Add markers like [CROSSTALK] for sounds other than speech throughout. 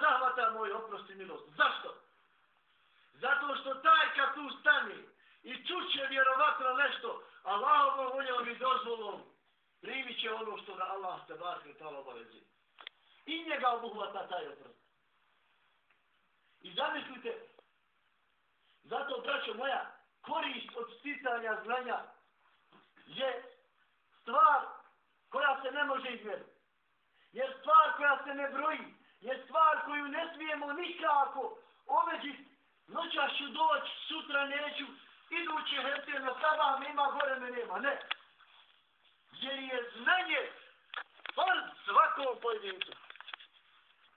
zahvata moj oprosti milost. Zašto? Zato što taj kad tu stani i čuće vjerovatno nešto, Allahovom voljom i dozvolom, primit će ono što ga Allah te bar kretala obavezi. I njega obuhvata taj oprost. I zamislite, zato, braćo moja, korist od sticanja znanja je stvar koja se ne može izmjeriti. Jer stvar koja se ne broji, je stvar koju ne smijemo nikako oveđiti. Noćas ću doći, sutra neću, iduće hrte na sabah me ima, gore me nema. Ne. Jer je znanje fard svakom pojedincu.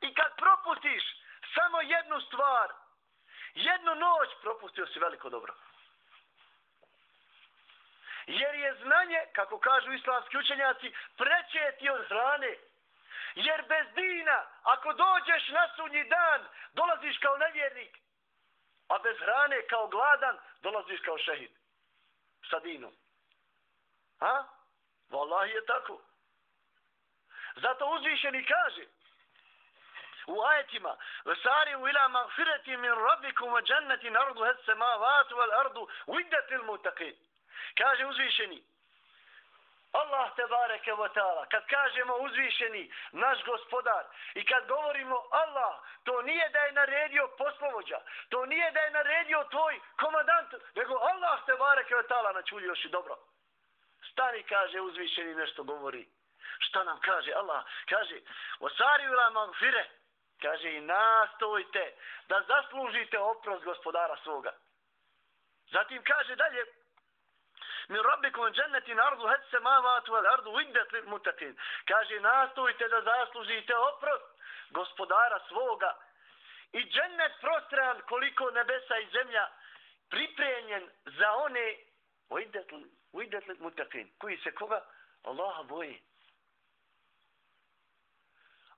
I kad propustiš samo jednu stvar, jednu noć propustio si veliko dobro. Jer je znanje, kako kažu islamski učenjaci, preće ti od hrane. Jer bez dina, ako dođeš na sunji dan, dolaziš kao nevjernik. A bez hrane, kao gladan, dolaziš kao šehid. Sa dinom. Ha? Wallahi je tako. Zato uzvišeni kaže, u ajetima vesari u ila magfirati min rabbikum wa jannatin ardu has samawati wal ardu widdat lil kaže uzvišeni Allah te bareke ve taala kad kažemo uzvišeni naš gospodar i kad govorimo Allah to nije da je naredio poslovođa to nije da je naredio tvoj komandant nego Allah te bareke ve taala još i dobro. Stani kaže uzvišeni nešto govori. Šta nam kaže Allah? Kaže wasari ila manfire, Kaže i nastojte da zaslužite oprost gospodara svoga. Zatim kaže dalje min rabbikum jannatin ardu had samawati wal ardu widdat lil muttaqin. Kaže nastojte da zaslužite oprost gospodara svoga. I džennet prostran koliko nebesa i zemlja pripremljen za one widdat lil muttaqin. Koji se koga? Allaha boji.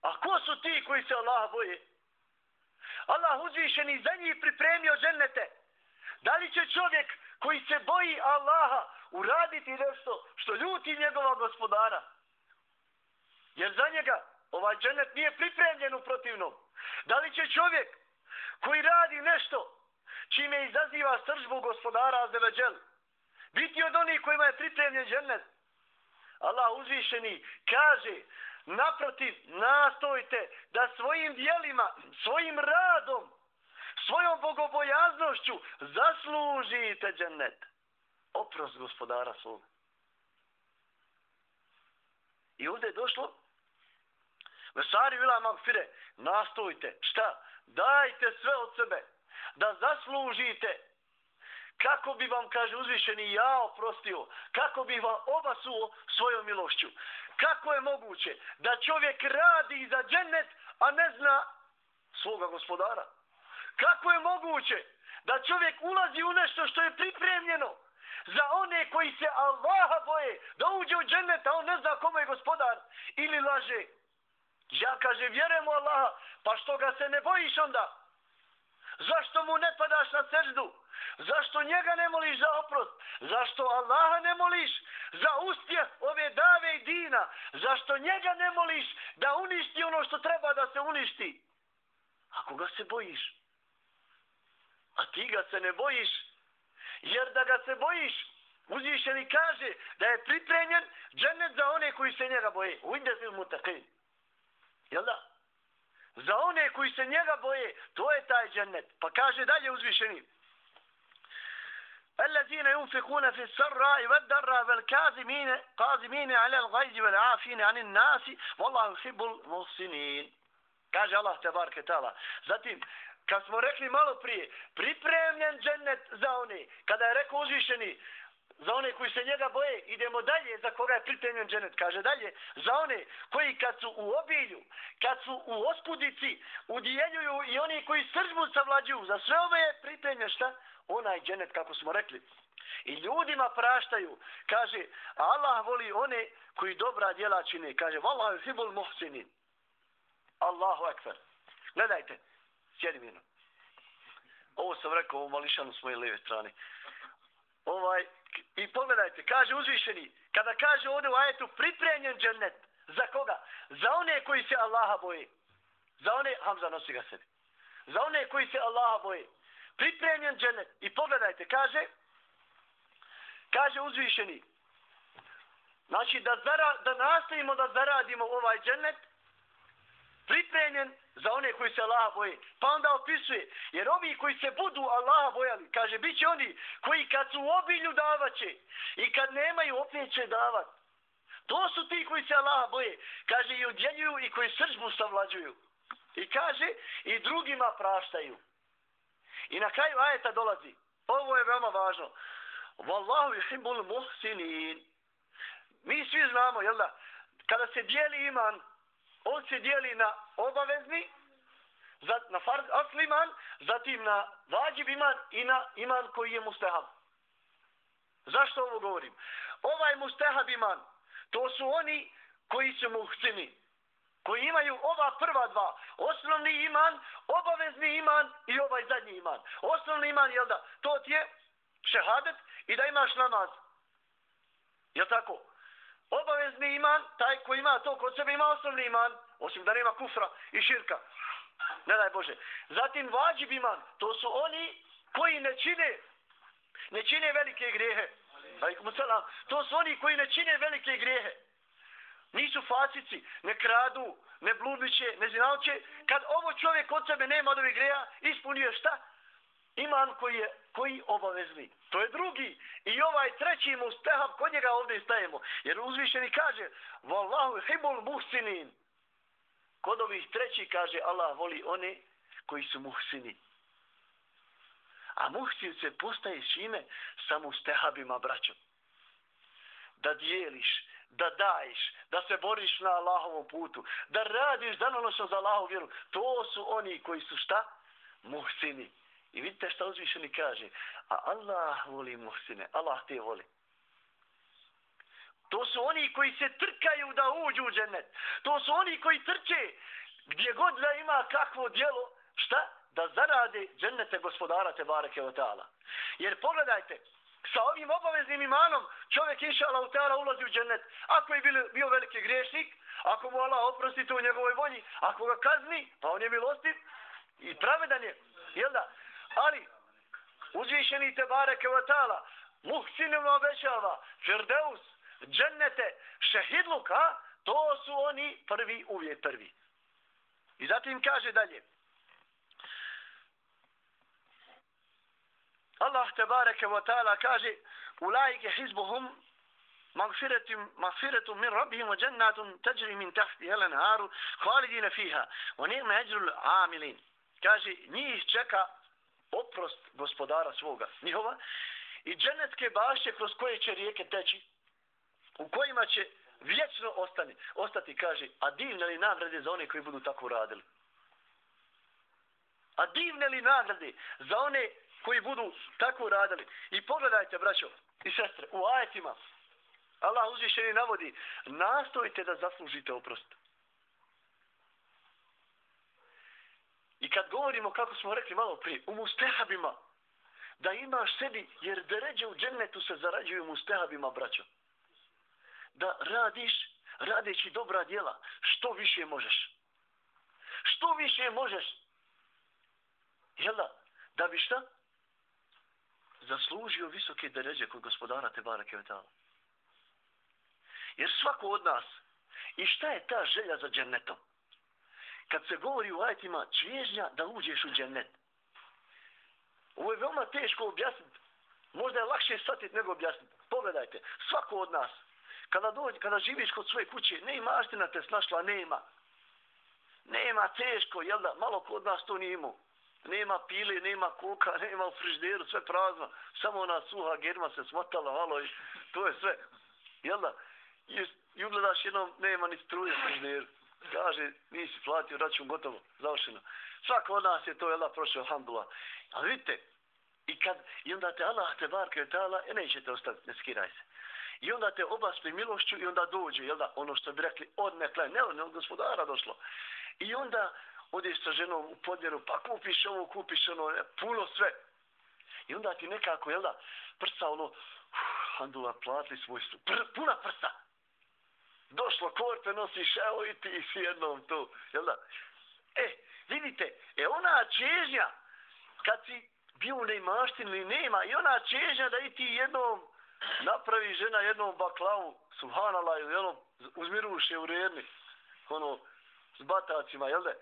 A ko su ti koji se Allaha boje? Allah uzvišeni za njih pripremio džennete. Da li će čovjek koji se boji Allaha uraditi nešto što ljuti njegova gospodara? Jer za njega ovaj dženet nije pripremljen u protivnom. Da li će čovjek koji radi nešto čime izaziva sržbu gospodara Azeveđel biti od onih kojima je pripremljen dženet? Allah uzvišeni kaže Naprotiv, nastojte da svojim dijelima, svojim radom, svojom bogobojaznošću zaslužite džennet. Oprost gospodara svog. I ovdje je došlo Vesari vila magfire, nastojte, šta? Dajte sve od sebe, da zaslužite kako bi vam, kaže uzvišeni, ja oprostio, kako bi vam obasuo svojom milošću. Kako je moguće da čovjek radi za džennet, a ne zna svoga gospodara? Kako je moguće da čovjek ulazi u nešto što je pripremljeno za one koji se Allaha boje da uđe u džennet, a on ne zna kome je gospodar ili laže? Ja kaže, vjerujem u Allaha, pa što ga se ne bojiš onda? Zašto mu ne padaš na seždu? Zašto njega ne moliš za oprost? Zašto Allaha ne moliš za uspjeh ove dave i dina? Zašto njega ne moliš da uništi ono što treba da se uništi? Ako ga se bojiš. A ti ga se ne bojiš. Jer da ga se bojiš, uzvišeni kaže da je pripremljen džennet za one koji se njega boje. Ujde fil mutakej. Jel da? Za one koji se njega boje, to je taj džennet. Pa kaže dalje uzvišeni. الذين ينفقون في السراء والضراء والكاظمين قاظمين على الغيظ والعافين عن الناس والله يحب المحسنين kaže Allah tebareke taala zatim kad smo rekli malo prije pripremljen džennet za one kada je rekao uzvišeni za one koji se njega boje, idemo dalje, za koga je pripremljen dženet, kaže dalje, za one koji kad su u obilju, kad su u oskudici, udjeljuju i oni koji sržbu savlađuju, za sve ove je pripremljen šta? Onaj dženet, kako smo rekli. I ljudima praštaju, kaže, Allah voli one koji dobra djela čine, kaže, Wallahu hibul muhsinin. Allahu ekber. Gledajte, sjedi mirno. Ovo sam rekao u mališanu s moje lijeve strane. Ovaj, I pogledajte, kaže uzvišeni, kada kaže ovdje u ajetu pripremljen džennet, za koga? Za one koji se Allaha boje. Za one, Hamza nosi ga sebi. Za one koji se Allaha boje. Pripremljen džennet. I pogledajte, kaže, kaže uzvišeni, znači da, zara, da nastavimo da zaradimo ovaj džennet, pripremljen za one koji se Allaha boje. Pa onda opisuje, jer ovi koji se budu Allaha bojali, kaže, bit će oni koji kad su u obilju davaće i kad nemaju opet će davat. To su ti koji se Allaha boje. Kaže, i udjeljuju i koji sržbu savlađuju. I kaže, i drugima praštaju. I na kraju ajeta dolazi. Ovo je veoma važno. Wallahu yuhibbul muhsinin. Mi svi znamo, jel da, kada se dijeli iman, on se dijeli na obavezni, na fard asli iman, zatim na vađib iman i na iman koji je mustahab. Zašto ovo govorim? Ovaj mustahab iman, to su oni koji su muhsini, koji imaju ova prva dva, osnovni iman, obavezni iman i ovaj zadnji iman. Osnovni iman, jel da, to ti je šehadet i da imaš namaz. Jel tako? Obavezni iman, taj koji ima to kod sebe ima osnovni iman, osim da nema kufra i širka. Ne daj Bože. Zatim vađib iman, to su oni koji ne čine, ne čine velike grehe. To su oni koji ne čine velike grehe. Nisu fasici, ne kradu, ne bludniće, ne zinalće. Kad ovo čovjek od sebe nema od ovih greja, ispunio šta? Iman koji je koji obavezni. To je drugi. I ovaj treći mu stehab, kod njega ovdje stajemo. Jer uzvišeni kaže, Wallahu hibul muhsinin. Kod ovih treći kaže, Allah voli one koji su muhsini. A muhsin se postaje s ime sa mustehabima, braćom. Da dijeliš, da daješ, da se boriš na Allahovom putu, da radiš danonošno za Allahovu vjeru. To su oni koji su šta? Muhsini. I vidite šta uzvišeni kaže. A Allah voli muhsine. Allah te voli. To su oni koji se trkaju da uđu u džennet. To su oni koji trče gdje god da ima kakvo djelo. Šta? Da zarade džennete gospodara te bareke o ta'ala. Jer pogledajte, sa ovim obaveznim imanom čovjek inša Allah u ta'ala ulazi u džennet. Ako je bio, bio veliki griješnik, ako mu Allah oprosti to u njegovoj volji, ako ga kazni, pa on je milostiv i pravedan je. Jel da? Ali, uzvišeni te bareke vatala, ta'ala, muhsinim obećava, Firdeus, džennete, šehidluk, a? To su oni prvi, uvijek prvi. I zatim kaže dalje. Allah te bareke wa ta'ala kaže Ulajke hizbuhum magfiretum, magfiretum min rabbihim wa jannatun tajri min tahti helen haru khalidina fiha wa ni'ma ajrul amilin. Kaže, njih čeka oprost gospodara svoga, njihova, i dženetske bašće kroz koje će rijeke teći, u kojima će vječno ostani, ostati, kaže, a divne li nagrade za one koji budu tako radili? A divne li nagrade za one koji budu tako radili? I pogledajte, braćo i sestre, u ajetima, Allah uzvišeni navodi, nastojite da zaslužite oprost. I kad govorimo, kako smo rekli malo prije, u mustehabima, da imaš sebi, jer deređe u džennetu se zarađuju mustehabima, braćo da radiš, radeći dobra djela, što više možeš. Što više možeš. Jel da? Da bi šta? Zaslužio visoke deređe kod gospodara Tebara Kevetala. Jer svako od nas, i šta je ta želja za džennetom? Kad se govori u ajetima, čvježnja da uđeš u džennet. Ovo je veoma teško objasniti. Možda je lakše shvatiti nego objasniti. Pogledajte, svako od nas, Kada dođe, kada živiš kod svoje kuće, ne maština te snašla, nema. Nema teško, jel da, malo kod nas to nije imao. Nema pile, nema koka, [LAUGHS] nema u frižderu, sve prazno. Samo ona suha germa se smotala malo i to je sve. Jel da? I, i ugledaš jednom, nema ni struje u frižderu. Kaže, nisi platio račun, gotovo, završeno. Svako od nas je to, jel da, prošao, alhamdulillah. Ali vidite, i kad, i onda te Allah te barke je tala, e nećete ostaviti, ne skiraj se. I onda te obaspi milošću i onda dođe, jel da, ono što bi rekli, od nekle, ne od gospodara došlo. I onda odeš sa ženom u podjeru, pa kupiš ovo, kupiš ono, ne, puno sve. I onda ti nekako, jel da, prsa ono, uh, handula, platili svojstvo, pr, puna prsa. Došlo, korpe nosiš, evo i ti s jednom tu, jel da. E, vidite, e ona čežnja, kad si bio u neimaštini, i nema, i ona čežnja da i ti jednom napravi žena jednom baklavu, subhanala ili ono, uzmiruše u redni, ono, s batacima, jel da?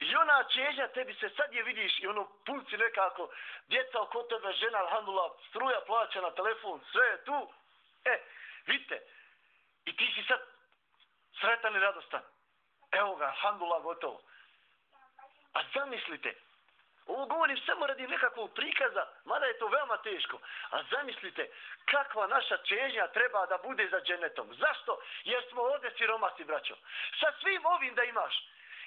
I ona čežnja tebi se sad je vidiš i ono pulci nekako, djeca oko tebe, žena, alhamdulillah, struja plaća na telefon, sve je tu. E, vidite, i ti si sad sretan i radostan. Evo ga, alhamdulillah, gotovo. A zamislite, ovo govorim samo radi nekakvog prikaza, mada je to veoma teško. A zamislite, kakva naša čežnja treba da bude za dženetom. Zašto? Jer smo ovdje siromasi, braćo. Sa svim ovim da imaš,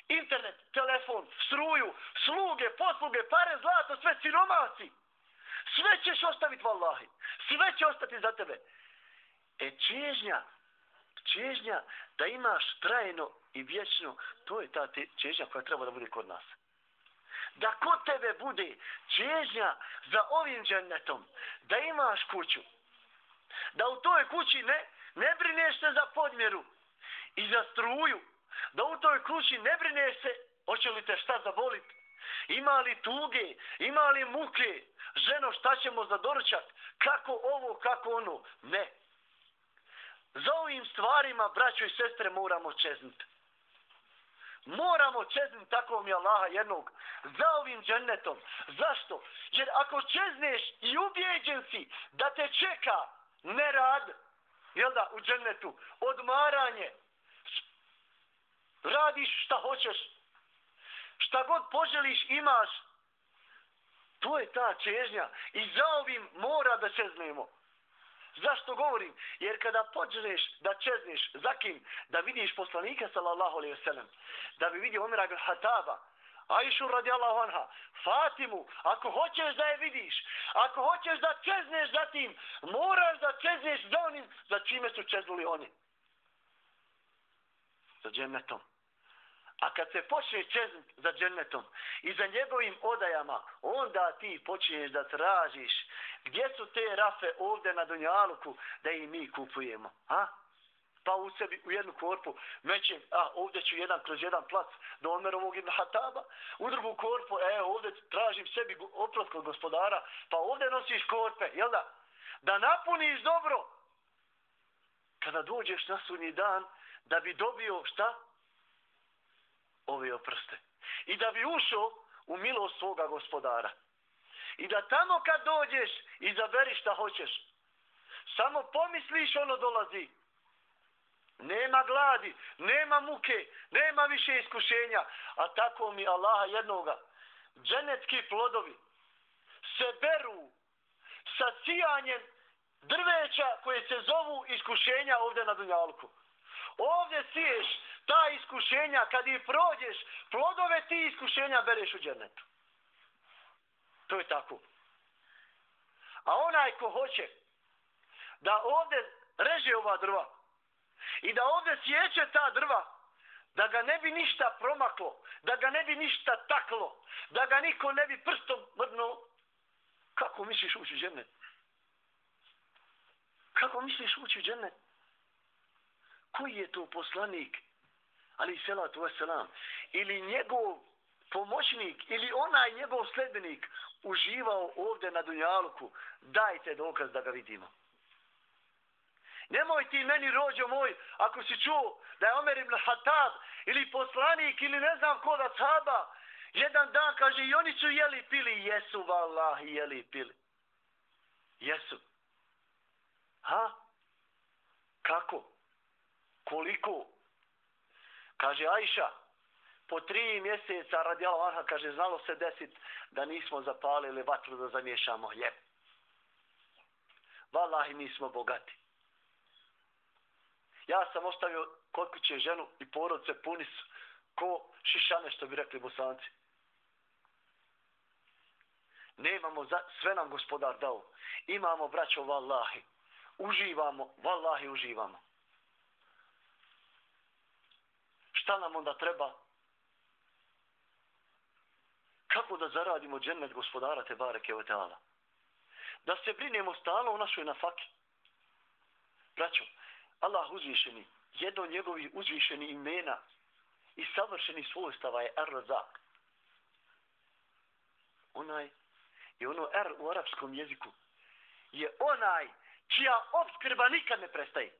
internet, telefon, struju, sluge, posluge, pare, zlato, sve siromasi. Sve ćeš ostaviti, vallahi. Sve će ostati za tebe. E čežnja, čežnja da imaš trajno i vječno, to je ta čežnja koja treba da bude kod nas. Da kod tebe bude čežnja za ovim džennetom, da imaš kuću. Da u toj kući ne, ne brineš se za podmjeru i za struju. Da u toj kući ne brineš se, hoće li te šta zaboliti. Ima li tuge, ima li muke, ženo šta ćemo za doručak, kako ovo, kako ono. Ne, Za ovim stvarima, braćo i sestre, moramo čeznuti. Moramo čeznuti tako mi Allaha jednog. Za ovim džennetom. Zašto? Jer ako čezneš i ubijeđen si da te čeka nerad, jel da, u džennetu, odmaranje, radiš šta hoćeš, šta god poželiš imaš, to je ta čežnja. I za ovim mora da čeznemo. Zašto govorim? Jer kada počneš da čezneš za kim, da vidiš poslanika sallallahu alaihi wasallam, da bi vidio Omer ibn Hataba, Aishu radijallahu anha, Fatimu, ako hoćeš da je vidiš, ako hoćeš da čezneš za tim, moraš da čezneš za onim za čime su čeznuli oni. Za džennetom. A kad se počne čeznut za džennetom i za njegovim odajama, onda ti počinješ da tražiš gdje su te rafe ovdje na Dunjaluku da i mi kupujemo. A? Pa u sebi, u jednu korpu, mećem, a ovdje ću jedan kroz jedan plac do Omerovog ibn Hataba, u drugu korpu, e, ovdje tražim sebi oprost kod gospodara, pa ovdje nosiš korpe, jel da? Da napuniš dobro. Kada dođeš na sunji dan, da bi dobio šta? Ove oprste. I da bi ušao u milost svoga gospodara. I da tamo kad dođeš, izaberi šta hoćeš. Samo pomisliš ono dolazi. Nema gladi, nema muke, nema više iskušenja. A tako mi Allaha jednoga. Dženetski plodovi se beru sa sijanjem drveća koje se zovu iskušenja ovdje na Dunjalku. Ovdje siješ ta iskušenja, kad ih prođeš, plodove ti iskušenja bereš u džernetu. To je tako. A onaj ko hoće da ovdje reže ova drva i da ovdje sjeće ta drva, da ga ne bi ništa promaklo, da ga ne bi ništa taklo, da ga niko ne bi prstom mrnuo, kako misliš ući u džennet? Kako misliš ući u džennet? Koji je to poslanik ali salatu wasalam, ili njegov pomoćnik, ili onaj njegov sledbenik uživao ovdje na Dunjaluku, dajte dokaz da ga vidimo. Nemoj ti meni, rođo moj, ako si čuo da je Omer ibn Hatab ili poslanik ili ne znam ko da saba, jedan dan kaže i oni su jeli pili, jesu vallahi jeli pili. Jesu. Ha? Kako? Koliko? Kaže Ajša, po tri mjeseca radi Allah, kaže, znalo se desit da nismo zapalili vatru da zamješamo hljeb. Valahi, mi smo bogati. Ja sam ostavio kod kuće ženu i porodce puni su ko šišane, što bi rekli bosanci. Nemamo, za, sve nam gospodar dao. Imamo, braćo, vallahi. Uživamo, vallahi, uživamo. Šta nam onda treba? Kako da zaradimo džennet gospodara te bareke o? Da se brinemo stalo u našoj nafaki. Braćo, Allah uzvišeni, jedno njegovi uzvišeni imena i savršeni svojstava je Ar-Razak. Onaj, i ono R u arapskom jeziku, je onaj čija obskrba nikad ne prestaje.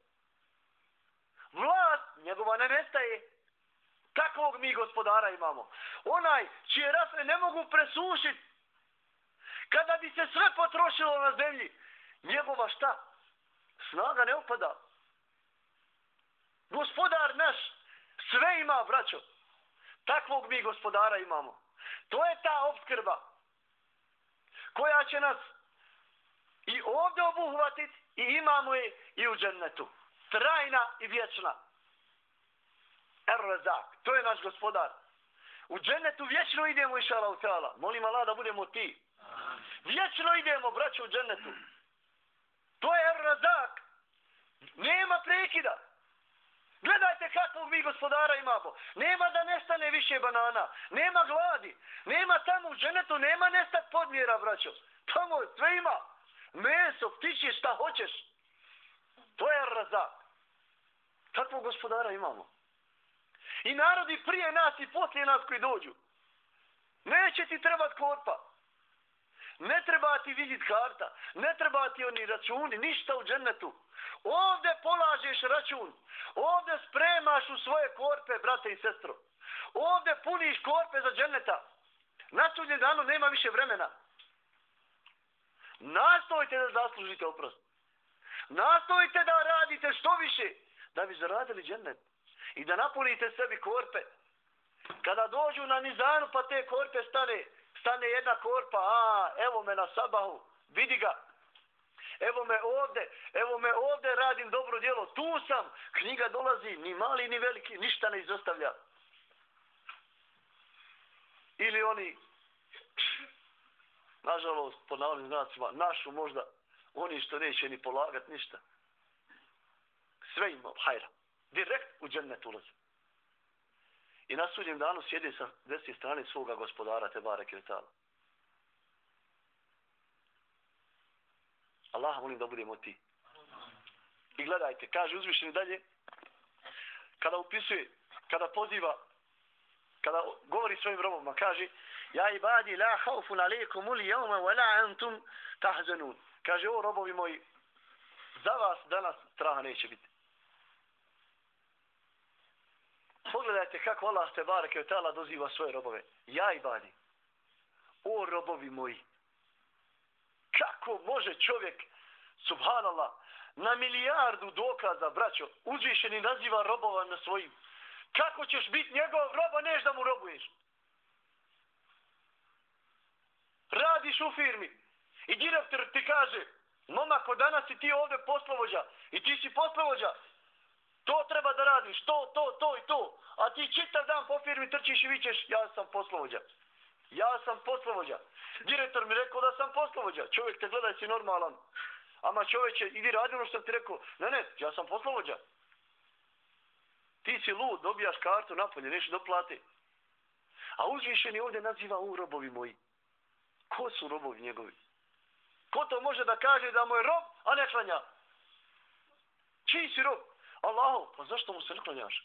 Vlast njegova ne nestaje. Kakvog mi gospodara imamo? Onaj čije rafle ne mogu presušiti. Kada bi se sve potrošilo na zemlji, njegova šta? Snaga ne opada. Gospodar naš sve ima, braćo. Takvog mi gospodara imamo. To je ta obskrba koja će nas i ovdje obuhvatiti i imamo je i u džennetu. Trajna i vječna. Er-Razak, to je naš gospodar. U džennetu vječno idemo, iša Allah, molim Allah da budemo ti. Vječno idemo, braćo, u džennetu. To je Er-Razak. Nema prekida. Gledajte kakvog mi gospodara imamo. Nema da nestane više banana. Nema gladi. Nema tamo u dženetu, nema nestat podmjera, braćo. Tamo sve ima. Meso, ptići, šta hoćeš. To je razak. Kakvog gospodara imamo. I narodi prije nas i poslije nas koji dođu. Neće ti trebat korpa. Ne treba ti vidjeti karta. Ne treba ti oni računi. Ništa u džennetu. Ovde polažeš račun. Ovde spremaš u svoje korpe, brate i sestro. Ovde puniš korpe za dženneta. Na sudnjem danu nema više vremena. Nastojte da zaslužite oprost. Nastojte da radite što više da bi zaradili džennet. I da napunite sebi korpe. Kada dođu na nizanu pa te korpe stane, stane jedna korpa, a evo me na sabahu, vidi ga, evo me ovde, evo me ovde radim dobro djelo, tu sam, knjiga dolazi, ni mali ni veliki, ništa ne izostavlja. Ili oni, nažalost, po navodnim znacima, našu možda, oni što neće ni polagat ništa. Sve ima, hajra. Direkt u džennet ulazi. I na sudnjem danu sjedi sa desne strane svoga gospodara, Tebare Kretala. Allah molim da budemo ti. I gledajte, kaže uzvišeni dalje, kada upisuje, kada poziva, kada govori svojim robovima, kaže, ja ibadi la haufun alaikum uli jevma wa la antum tahzanun. Kaže, o robovi moji, za vas danas straha neće biti. Pogledajte kako Allah te barake od tala doziva svoje robove. Ja ibadi. O robovi moji kako može čovjek, subhanallah, na milijardu dokaza, braćo, uzvišeni naziva robova na svojim. Kako ćeš biti njegov roba, neš da mu robuješ? Radiš u firmi i direktor ti kaže, momako, danas si ti ovdje poslovođa i ti si poslovođa, to treba da radiš, to, to, to i to. A ti čitav dan po firmi trčiš i vićeš, ja sam poslovođa. Ja sam poslovođa. Direktor mi rekao da sam poslovođa. Čovjek te gleda, si normalan. Ama čovječe, idi radi ono što ti rekao. Ne, ne, ja sam poslovođa. Ti si lud, dobijaš kartu napolje, nešto doplate. A uzvišeni ovdje naziva u robovi moji. Ko su robovi njegovi? Ko to može da kaže da mu je rob, a ne klanja? Čiji si rob? Allahu, pa zašto mu se ne klanjaš?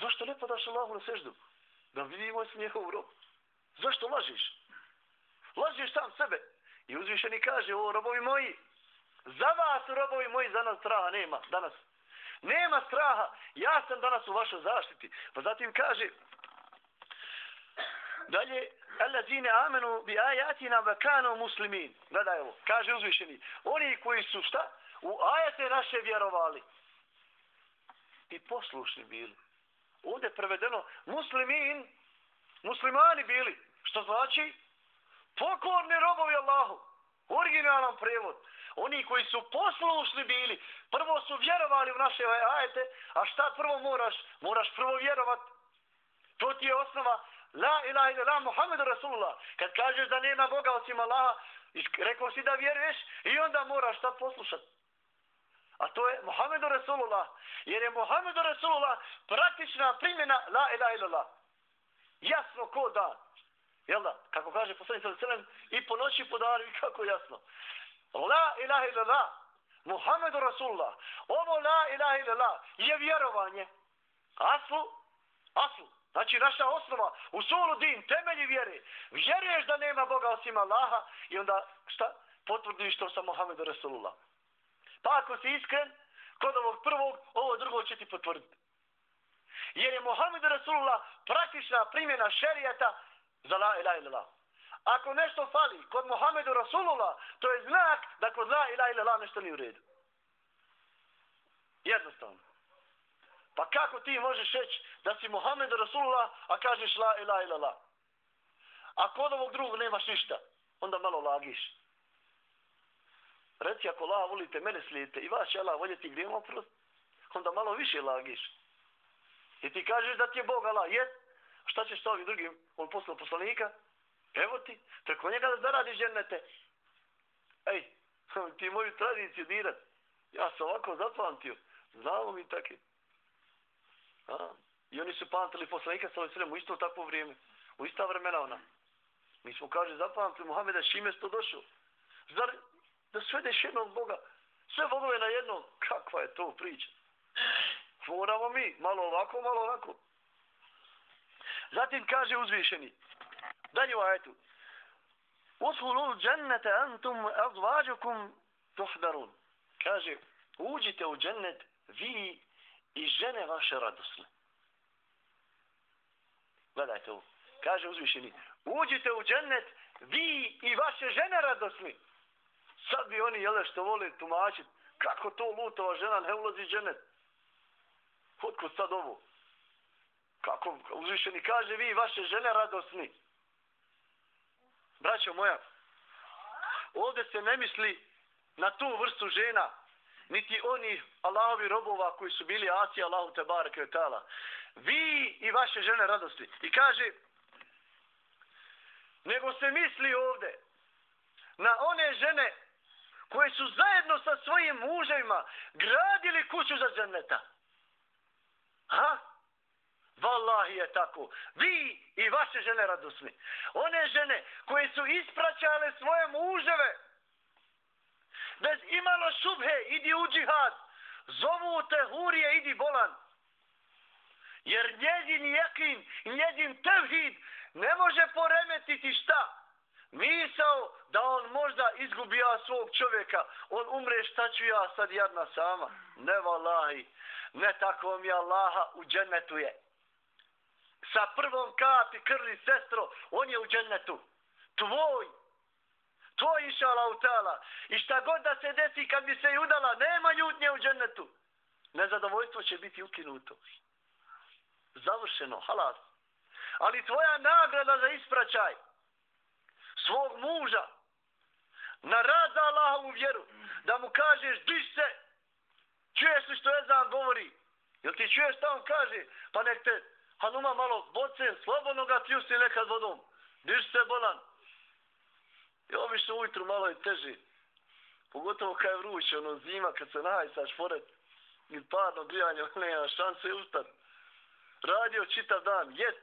Zašto ne padaš Allahu na seždu? Da vidimo se njehov rob. Zašto lažiš? Lažiš sam sebe. I uzvišeni kaže, o robovi moji, za vas robovi moji, za nas straha nema danas. Nema straha, ja sam danas u vašoj zaštiti. Pa zatim kaže, dalje, Allazine amenu bi ajatina vakano muslimin. Gledaj ovo, kaže uzvišeni. Oni koji su šta? U ajete naše vjerovali. I poslušni bili. Ovdje prevedeno muslimin, muslimani bili. Što znači? Pokorni robovi Allahu. Originalan prevod. Oni koji su poslušni bili, prvo su vjerovali u naše ajete, a šta prvo moraš? Moraš prvo vjerovat. To ti je osnova La ilaha illallah Muhammedu Rasulullah. Kad kažeš da nema Boga osim Allaha, rekao si da vjeruješ i onda moraš šta poslušati. A to je Muhammedu Rasulullah. Jer je Muhammedu Rasulullah praktična primjena La ilaha illallah. Jasno ko dan. Jel da? Kako kaže poslanik sallallahu alejhi i po noći po danu i kako jasno. La ilaha illallah. Muhammedu Rasulullah. Ovo la ilaha illallah je vjerovanje. Aslu, aslu, Znači naša osnova, u solu din, temelji vjere. Vjeruješ da nema Boga osim Allaha i onda šta? Potvrdiš to sa Muhammedu Rasulullah. Pa ako si iskren, kod ovog prvog, ovo drugo će ti potvrditi. Jer je Mohamed Rasulullah praktična primjena šerijata za la ilaha illallah. Ako nešto fali kod Mohamedu Rasulullah, to je znak da kod la ilaha illallah nešto nije u redu. Jednostavno. Pa kako ti možeš reći da si Mohamed Rasulullah, a kažeš la ilaha illallah? A kod ovog drugog nemaš ništa, onda malo lagiš. Reci ako Allah volite, mene slijedite i vas će Allah voljeti gdje ima prost, onda malo više lagiš. I ti kažeš da ti je Bog Allah, jes, šta ćeš sa ovim drugim? On poslao poslanika, evo ti, preko njega da zaradiš žennete. Ej, [LAUGHS] ti moju tradiciju dirat. Ja sam ovako zapamtio. Znamo mi takve. A? I oni su pamtili poslanika sa ovim u isto takvo vrijeme. U ista vremena ona. Mi smo kaže zapamtili Muhameda šime što došao. Zar da svedeš jednog Boga? Sve bogove na jednom. Kakva je to priča? Moramo mi. Malo ovako, malo ovako. Zatim kaže uzvišeni. Dalje u ajetu. Ushulul džennete antum azvađukum tuhdarun. Kaže, uđite u džennet vi i žene vaše radosne. Gledajte ovo. Kaže uzvišeni. Uđite u džennet vi i vaše žene radosni. Sad bi oni, jele, što vole tumačiti, kako to lutova žena ne ulazi u Otkud sad ovo? Kako uzvišeni kaže vi vaše žene radosni. Braćo moja, ovdje se ne misli na tu vrstu žena, niti oni Allahovi robova koji su bili aci Allahu te bareke taala. Vi i vaše žene radosti. I kaže nego se misli ovdje na one žene koje su zajedno sa svojim muževima gradili kuću za dženneta. Ha? Wallahi je tako. Vi i vaše žene radosni. One žene koje su ispraćale svoje muževe bez imalo šubhe, idi u džihad. Zovu te hurije, idi bolan. Jer njezin jekin, njezin tevhid ne može poremetiti šta? Misao da on možda izgubi ja svog čovjeka. On umre šta ću ja sad jedna sama. Ne valahi. Ne tako mi Allaha u džennetu je. Sa prvom kapi krvi sestro, on je u džennetu. Tvoj tvoj je iša I šta god da se desi kad bi se i udala, nema ljudnje u džennetu. Nezadovoljstvo će biti ukinuto. Završeno, halas. Ali tvoja nagrada za ispraćaj svog muža na rad za Allahovu vjeru, da mu kažeš, diš se, čuješ li što Ezan govori? Jel ti čuješ šta on kaže? Pa nek te Hanuma malo boce, slobodno ga pljusti nekad vodom. Diš se, bolan. I obično ujutru malo je teže. Pogotovo kad je vruće, ono zima, kad se nahajsaš pored i parno grijanje, [LAUGHS] nema šanse ustati. Radio čitav dan, jes,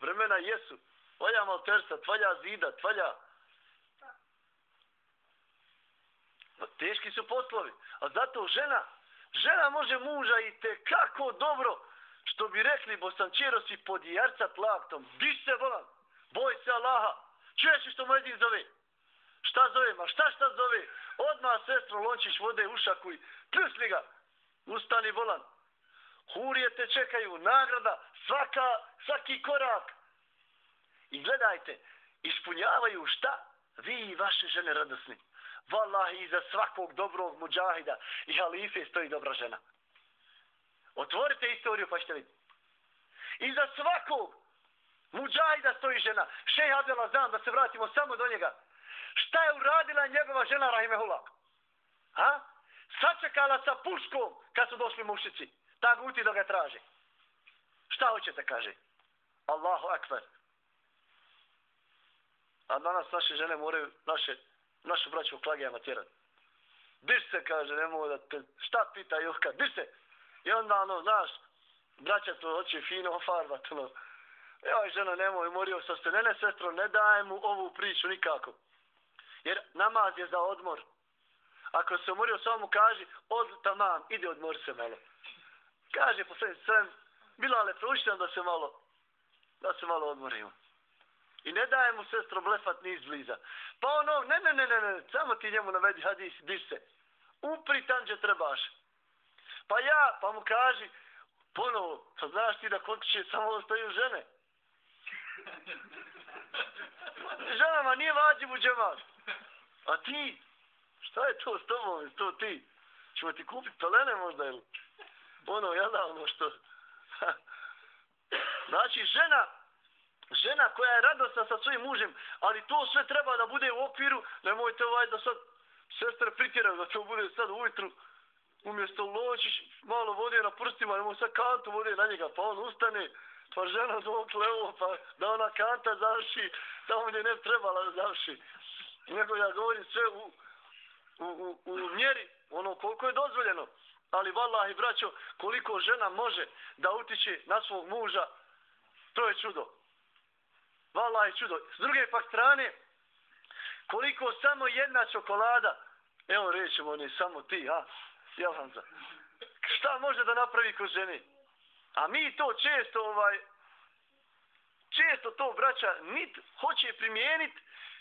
vremena jesu. Valja maltersa, valja zida, valja. Pa Teški su poslovi. A zato žena, žena može muža i te kako dobro, što bi rekli bosančero si pod jarcat laktom. Diš se volan, boj se Allaha. Čuješ što mu jedin zove? Šta zove? Ma šta šta zove? Odmah sestro lončić vode u šaku i ga. Ustani volan. Hurije te čekaju. Nagrada. Svaka, svaki korak. I gledajte. Ispunjavaju šta? Vi i vaše žene radosni. Wallahi, iza svakog dobrog muđahida i halife stoji dobra žena. Otvorite istoriju pa ćete vidjeti. Iza svakog muđahida stoji žena. Šeha Abdela, znam da se vratimo samo do njega. Šta je uradila njegova žena Rahimehullah? Ha? Sačekala sa puškom kad su došli mušici. Ta guti da ga traže. Šta hoćete kaže? Allahu akbar. A danas naše žene moraju naše, naše braće klagijama tjerati. Diš se, kaže, ne mogu da te, šta pita Juhka, Diš se. I onda, ono, znaš, braća to hoće fino farbat, ono. Joj, žena, nemoj, morio sa se. ne, ne, sestro, ne dajem mu ovu priču nikako. Jer namaz je za odmor. Ako se umorio, samo mu kaže, od tamam, ide odmor se malo. Kaže posljednji sve, bila le proučite da se malo da se malo odmorimo. I ne daje mu sestro blefat ni izbliza. Pa ono, ne, ne, ne, ne, ne, samo ti njemu navedi hadis, diš se. Upri tam gdje trebaš. Pa ja, pa mu kaži, ponovo, pa znaš ti da kod će samo ostaju žene. [LAUGHS] Ženama nije vađiv u džemat. A ti, šta je to s tobom, to ti? Čemo ti kupiti pelene možda ili? Ono, jel da, ono što... [LAUGHS] znači, žena, žena koja je radosna sa svojim mužem, ali to sve treba da bude u okviru, nemojte ovaj da sad sestre pritjeraju da to bude sad ujutru, umjesto ločić, malo vode na prstima, nemoj sad kantu vode na njega, pa on ustane, pa žena dok levo, pa da ona kanta završi, tamo gdje ne trebala da završi. Nego ja govorim sve u, u, u, u mjeri, ono koliko je dozvoljeno. Ali vallahi braćo, koliko žena može da utiče na svog muža, to je čudo. Vallahi čudo. S druge pak strane, koliko samo jedna čokolada, evo rećemo ne samo ti, a, jel šta može da napravi kod žene? A mi to često ovaj često to braća nit hoće primijeniti,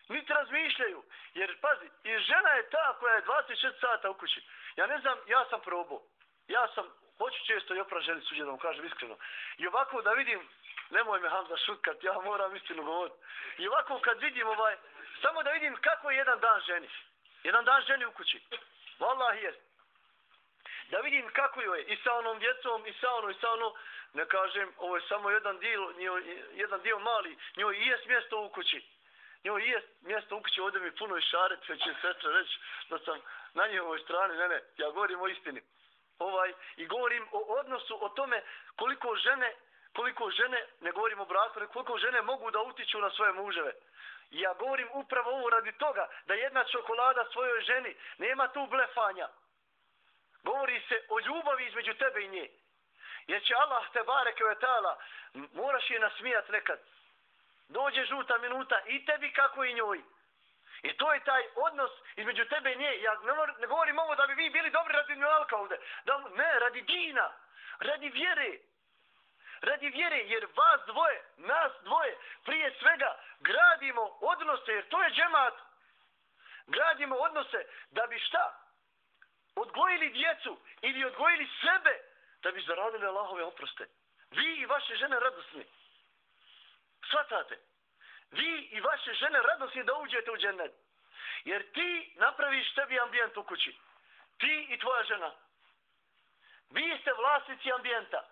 nit razmišljaju. Jer pazi, i žena je ta koja je 26 sata u kući. Ja ne znam, ja sam probao. Ja sam, hoću često i opra ženi suđe da vam kažem iskreno. I ovako da vidim, nemoj me Hamza šutkat, ja moram istinu govorit. I ovako kad vidim ovaj, samo da vidim kako je jedan dan ženi. Jedan dan ženi u kući. Wallahi jest da vidim kako joj je i sa onom djecom i sa onom i sa onom. ne kažem ovo je samo jedan dio njoj, jedan dio mali njoj i jest mjesto u kući njoj i jest mjesto u kući ovdje mi puno i šaret će sestra reći da sam na njihovoj strani ne ne ja govorim o istini ovaj i govorim o odnosu o tome koliko žene koliko žene ne govorim o braku koliko žene mogu da utiču na svoje muževe Ja govorim upravo ovo radi toga da jedna čokolada svojoj ženi nema tu blefanja. Govori se o ljubavi između tebe i nje. Jer će Allah te bareke ve ta'ala, moraš je nasmijat nekad. Dođe žuta minuta i tebi kako i njoj. I to je taj odnos između tebe i nje. Ja ne, ne govorim ovo da bi vi bili dobri radi njualka ovde. Da, ne, radi dina, Radi vjere. Radi vjere, jer vas dvoje, nas dvoje, prije svega gradimo odnose, jer to je džemat. Gradimo odnose da bi šta? odgojili djecu ili odgojili sebe da bi zaradili Allahove oproste. Vi i vaše žene radosni. Svatate. Vi i vaše žene radosni da uđete u džennet. Jer ti napraviš sebi ambijent u kući. Ti i tvoja žena. Vi ste vlasnici ambijenta.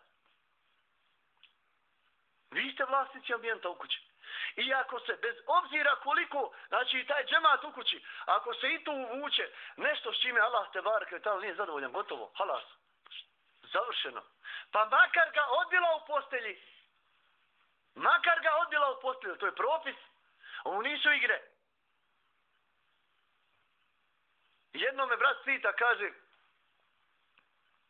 Vi ste vlasnici ambijenta u kući. I ako se, bez obzira koliko, znači taj džemat u kući, ako se i tu uvuče nešto s čime Allah te bar, tamo nije zadovoljan, gotovo, halas, završeno. Pa makar ga odbila u postelji, makar ga odbila u postelji, to je propis, ovo nisu igre. Jedno me brat pita, kaže,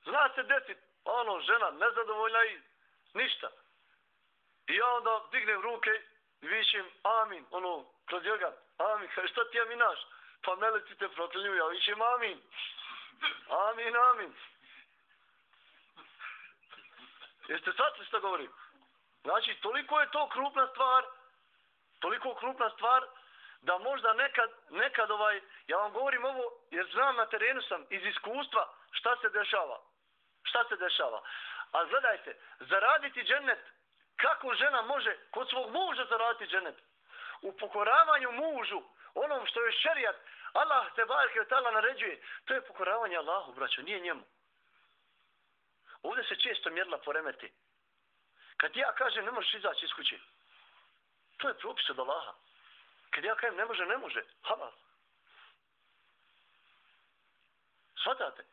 zna se desit, ono, žena, nezadovoljna i ništa. I ja onda dignem ruke višem amin, ono, kroz joga, amin, kaže, šta ti je? Pa meleci te protiv ja vićem amin. Amin, amin. Jeste sad što govorim? Znači, toliko je to krupna stvar, toliko krupna stvar, da možda nekad, nekad ovaj, ja vam govorim ovo, jer znam na terenu sam, iz iskustva, šta se dešava. Šta se dešava. A gledajte, zaraditi džennet, kako žena može kod svog muža zaraditi dženet? U pokoravanju mužu, onom što je šerijat, Allah te barke tala naređuje, to je pokoravanje Allahu, braćo, nije njemu. Ovdje se često mjerla poremeti. Kad ja kažem ne možeš izaći iz kuće, to je propis od Allaha. Kad ja kažem ne može, ne može, halal. Svatate?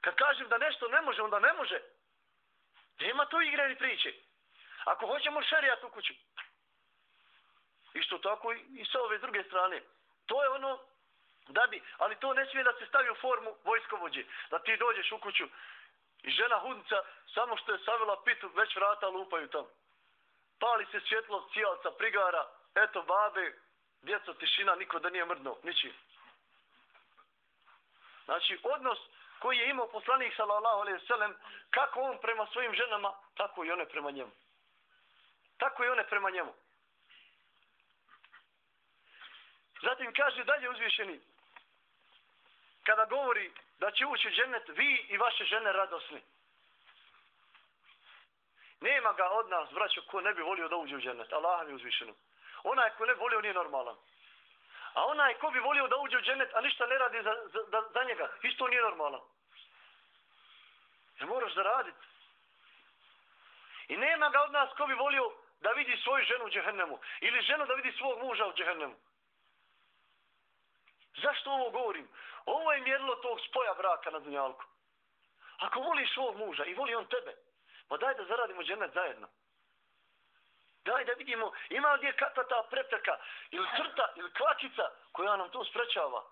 Kad kažem da nešto ne može, onda ne može. Nema tu igre ni priče. Ako hoćemo šerijat u kući. Isto tako i sa ove druge strane. To je ono da bi, ali to ne smije da se stavi u formu vojskovođe. Da ti dođeš u kuću i žena hudnica samo što je savila pitu, već vrata lupaju tamo. Pali se svjetlo cijalca, prigara, eto babe, djeco, tišina, niko da nije mrdno, niči. Znači, odnos koji je imao poslanik sallallahu alaihi sallam, kako on prema svojim ženama, tako i one prema njemu. Tako i one prema njemu. Zatim kaže dalje uzvišeni, kada govori da će ući u džennet vi i vaše žene radosni. Nema ga od nas, braćo, ko ne bi volio da uđe u džennet. Allah mi uzvišeno. Onaj ko ne bi volio nije normalan. A onaj ko bi volio da uđe u džennet, a ništa ne radi za, za, za njega, isto nije normalan. Ne moraš da radit. I nema ga od nas ko bi volio da vidi svoju ženu u džehennemu. Ili ženu da vidi svog muža u džehennemu. Zašto ovo govorim? Ovo je mjerilo tog spoja braka na dunjalku. Ako voliš svog muža i voli on tebe, pa daj da zaradimo džennet zajedno. Daj da vidimo ima li je kakva ta prepreka ili crta ili kvačica koja nam to sprečava.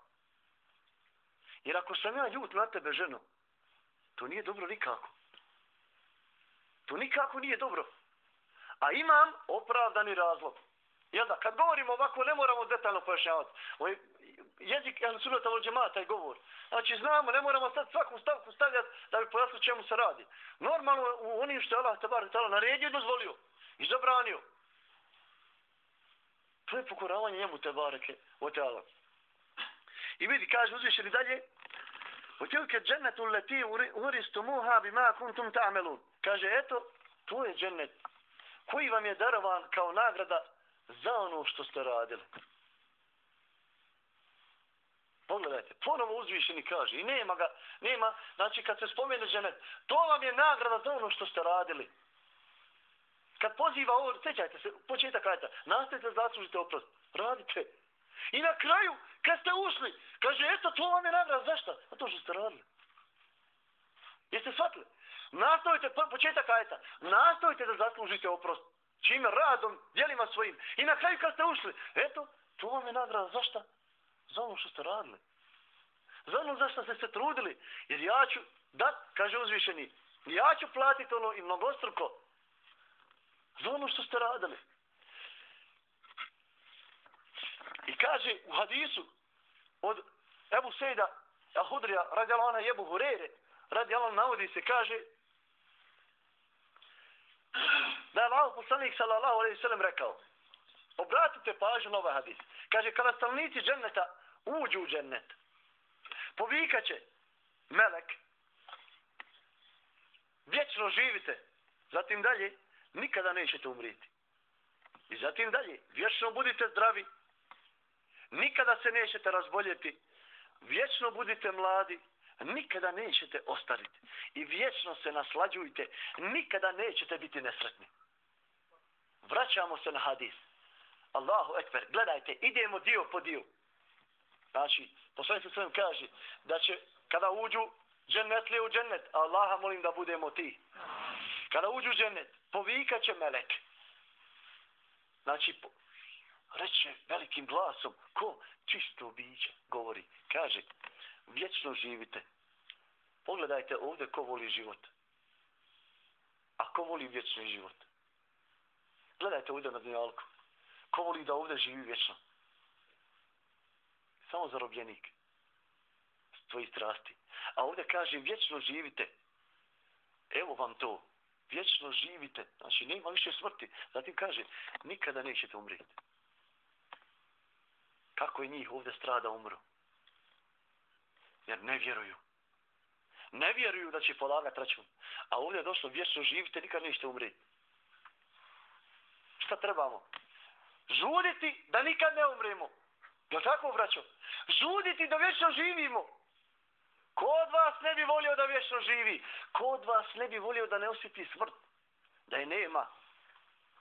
Jer ako sam ja ljut na tebe ženo, to nije dobro nikako. To nikako nije dobro. A imam opravdani razlog. Jel da, kad govorimo ovako, ne moramo detaljno pojašnjavati. Ovaj jezik je sunata od džemata govor. Znači, znamo, ne moramo sad svaku stavku stavljati da bi pojasnili čemu se radi. Normalno, u onim što je Allah tabar tala naredio i dozvolio. I zabranio. To je pokoravanje njemu te bareke o Allah. I vidi, kaže uzvišeni dalje, u tilke džennetu leti uristu muha bima kuntum ta'melun. Kaže, eto, to je džennet koji vam je darovan kao nagrada za ono što ste radili. Pogledajte, ponovo uzvišeni kaže i nema ga, nema, znači kad se spomene ženet, to vam je nagrada za ono što ste radili. Kad poziva ovo, sećajte se, početak ajta, nastavite da zaslužite oprost, radite. I na kraju, kad ste ušli, kaže, eto, to vam je nagrada, zašto? A to što ste radili. Jeste shvatili? Nastavite, pa, početak ajeta, nastavite da zaslužite oprost. Čime radom, djelima svojim. I na kraju kad ste ušli, eto, to vam je nagrada, zašto? Za ono što ste radili. Za ono zašto ste se trudili. Jer ja ću, da, kaže uzvišeni, ja ću platiti ono i mnogostruko. Za ono što ste radili. I kaže u hadisu od Ebu Sejda Al-Hudrija radi Allah Hurere radi navodi se kaže da je Allah poslanik sallallahu alaihi sallam rekao obratite pažnju na ovaj hadis. Kaže kada stanovnici dženneta uđu u džennet povikaće melek vječno živite zatim dalje nikada nećete umriti i zatim dalje vječno budite zdravi nikada se nećete razboljeti vječno budite mladi nikada nećete ostariti i vječno se naslađujte nikada nećete biti nesretni. Vraćamo se na hadis. Allahu ekber gledajte idemo dio po dio. Znači, poslanik se kaže da će kada uđu džennetlije u džennet, Allaha molim da budemo ti. Kada uđu u džennet, povikat će melek. Znači, po, reće velikim glasom, ko čisto biće, govori, kaže, vječno živite. Pogledajte ovdje ko voli život. A ko voli vječni život? Gledajte ovdje na dunjalku. Ko voli da ovdje živi vječno? samo zarobljenik svojih strasti. A ovdje kaže vječno živite. Evo vam to. Vječno živite. Znači nema više smrti. Zatim kaže nikada nećete umriti. Kako je njih ovdje strada umro? Jer ne vjeruju. Ne vjeruju da će polagati račun. A ovdje je došlo vječno živite, nikad nećete umriti. Šta trebamo? Žuditi da nikad ne umremo. Je tako, braćo? Žuditi da vječno živimo. Ko od vas ne bi volio da vječno živi? Ko od vas ne bi volio da ne osjeti smrt? Da je nema.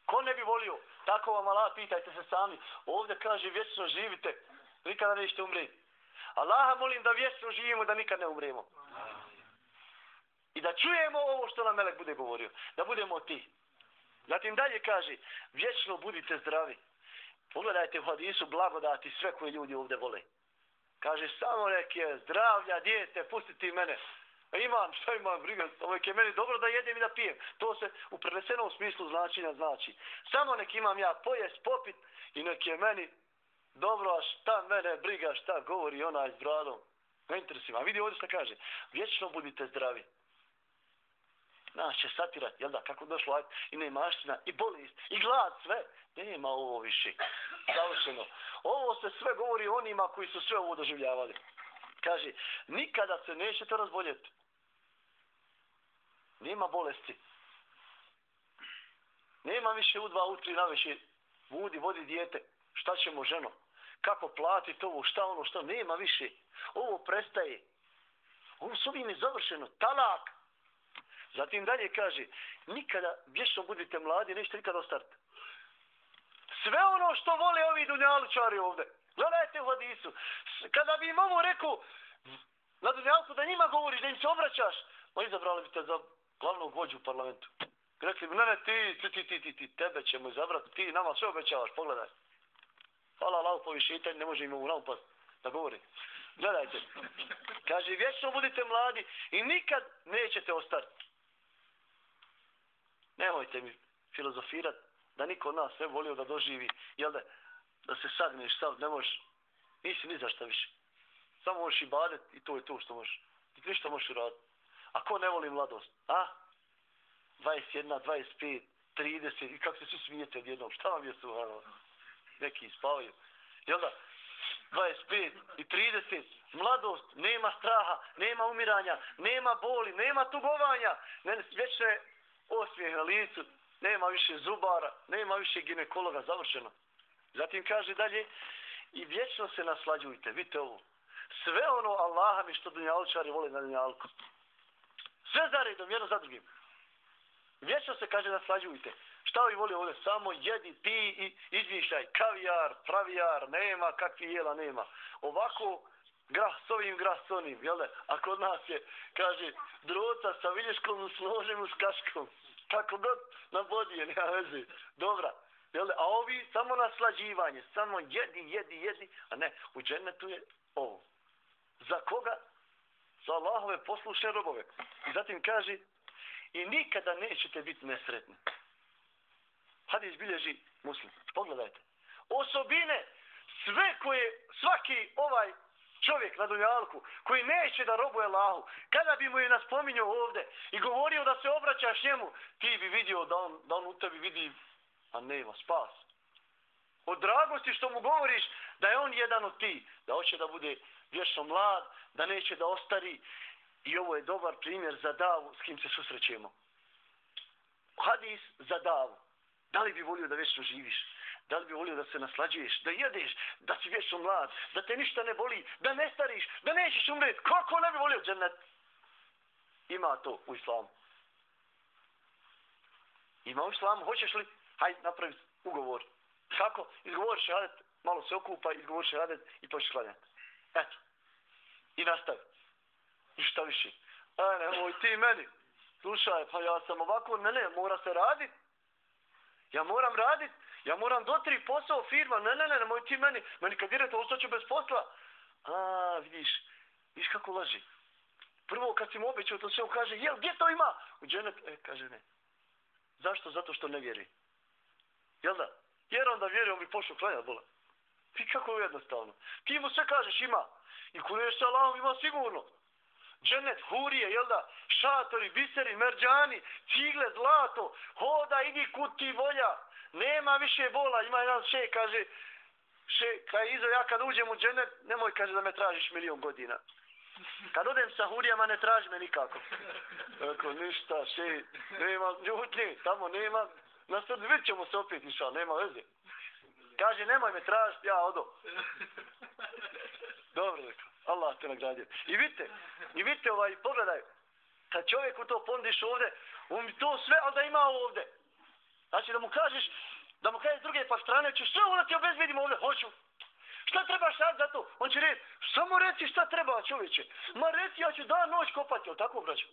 Ko ne bi volio? Tako vam Allah, pitajte se sami. Ovdje kaže vječno živite. Nikada nećete umreti. Allaha molim da vječno živimo, da nikad ne umremo. I da čujemo ovo što nam Melek bude govorio. Da budemo ti. Zatim dalje kaže, vječno budite zdravi. Pogledajte u hadisu blagodati sve koje ljudi ovdje vole. Kaže, samo nek je zdravlja, dijete, pustiti mene. E, imam, šta imam, briga, ovo je meni dobro da jedem i da pijem. To se u prenesenom smislu značenja znači. Samo nek imam ja pojest, popit i nek je meni dobro, a šta mene briga, šta govori onaj s bradom. Ne interesima. Vidi ovdje šta kaže. Vječno budite zdravi. nas će satirati, jel da, kako došlo, ajde, i nemaština, i bolest, i glad, sve. Nema ovo više. Završeno. Ovo se sve govori onima koji su sve ovo doživljavali. Kaže, nikada se nećete razboljeti. Nema bolesti. Nema više u dva, u tri na više. Budi, vodi dijete. Šta ćemo ženo? Kako platiti ovo? Šta ono? Šta? Nema više. Ovo prestaje. Ovo s ovim je završeno. Talak. Zatim dalje kaže, nikada, vječno budite mladi, nećete nikada ostati. Sve ono što vole ovi dunjalučari ovde. Gledajte u hadisu. Kada bi im ovo rekao na dunjalku da njima govoriš, da im se obraćaš, ma izabrali bi te za glavnog vođu u parlamentu. Rekli bi, ne, ne, ti, ti, ti, ti, ti, ti, tebe ćemo izabrati, ti nama sve obećavaš, pogledaj. Hvala Allah, povišitelj, ne može im ovu naupast da govori. Gledajte, kaže, vječno budite mladi i nikad nećete ostati. Nemojte mi filozofirati da niko od nas sve volio da doživi, jel da, da se sagneš sad, ne možeš, nisi ni za šta više. Samo možeš i badet i to je to što možeš. Ti ništa možeš raditi. A ko ne voli mladost? A? 21, 25, 30 i kako se svi smijete odjednom? Šta vam je suhano? Neki spavaju. Jel da? 25 i 30, mladost, nema straha, nema umiranja, nema boli, nema tugovanja, ne, već je osmijeh na licu, nema više zubara, nema više ginekologa, završeno. Zatim kaže dalje, i vječno se naslađujte, vidite ovo, sve ono Allaha mi što dunjalčari vole na dunjalku. Sve za redom, jedno za drugim. Vječno se kaže naslađujte. Šta vi voli ovdje? Samo jedi, pi i izmišljaj. Kavijar, pravijar, nema, kakvi jela nema. Ovako, grah s ovim, grah s onim, jel da? A kod nas je, kaže, drota sa vilješkom s s kaškom. Kako god na bodije, nema veze. Dobra. Jel da? A ovi samo naslađivanje, samo jedi, jedi, jedi. A ne, u džennetu je ovo. Za koga? Za Allahove poslušne robove. I zatim kaže, i nikada nećete biti nesretni. Hadis bilježi muslim. Pogledajte. Osobine, sve koje, svaki ovaj čovjek na dunjalku, koji neće da robuje Allahu, kada bi mu je naspominjao ovde i govorio da se obraćaš njemu, ti bi vidio da on, da on u tebi vidi, a ne ima spas. Od dragosti što mu govoriš da je on jedan od ti, da hoće da bude vječno mlad, da neće da ostari. I ovo je dobar primjer za davu s kim se susrećemo. Hadis za davu. Da li bi volio da vječno živiš? Da li bi volio da se naslađuješ, da jedeš, da si vječno mlad, da te ništa ne boli, da ne stariš, da nećeš umret? Koliko ne bi volio džennet? Ima to u islamu. Ima u islamu. Hoćeš li? Hajde, napravi ugovor. Kako? Izgovoriš radet, malo se okupa, izgovoriš radet i počeš klanjati. Eto. I nastavi. I šta više? E, nemoj ti meni. Slušaj, pa ja sam ovako, ne, ne, mora se raditi. Ja moram raditi. Ja moram do tri posao firma. Ne, ne, ne, nemoj ti meni. Meni kad direte, ostaću bez posla. A, vidiš, vidiš kako laži. Prvo kad si mu obećao, to sve kaže, jel, gdje to ima? U dženet, e, kaže ne. Zašto? Zato što ne vjeri. Jel da? Jer onda vjeri, on bi pošao klanjati, bola. Ti kako je jednostavno. Ti mu sve kažeš, ima. I kureš se Allahom, ima sigurno. Dženet, hurije, jel da? Šatori, biseri, merđani, cigle, zlato. Hoda, idi kut ti volja. Nema više bola. Ima jedan še, kaže, še, kaj izo, ja kad uđem u dženet, nemoj, kaže, da me tražiš milion godina. Kad odem sa hurijama, ne traži me nikako. Eko, ništa, še, nema ljutnje, tamo nema. Na srdu vidit ćemo se opet, ništa, nema veze. Kaže, nemoj me tražiti, ja odo. Dobro, rekao. Allah te nagradio. I vidite, i vidite ovaj, pogledaj, kad čovjek u to pondiš ovde, on mi to sve, ali da ima ovde. Znači da mu kažeš, da mu kažeš druge pa strane, ću sve ono ti obezbedim ovde, hoću. Šta trebaš sad za to? On će reći, samo reci šta treba čovječe. Ma reci, ja ću dan noć kopati, jel tako braću?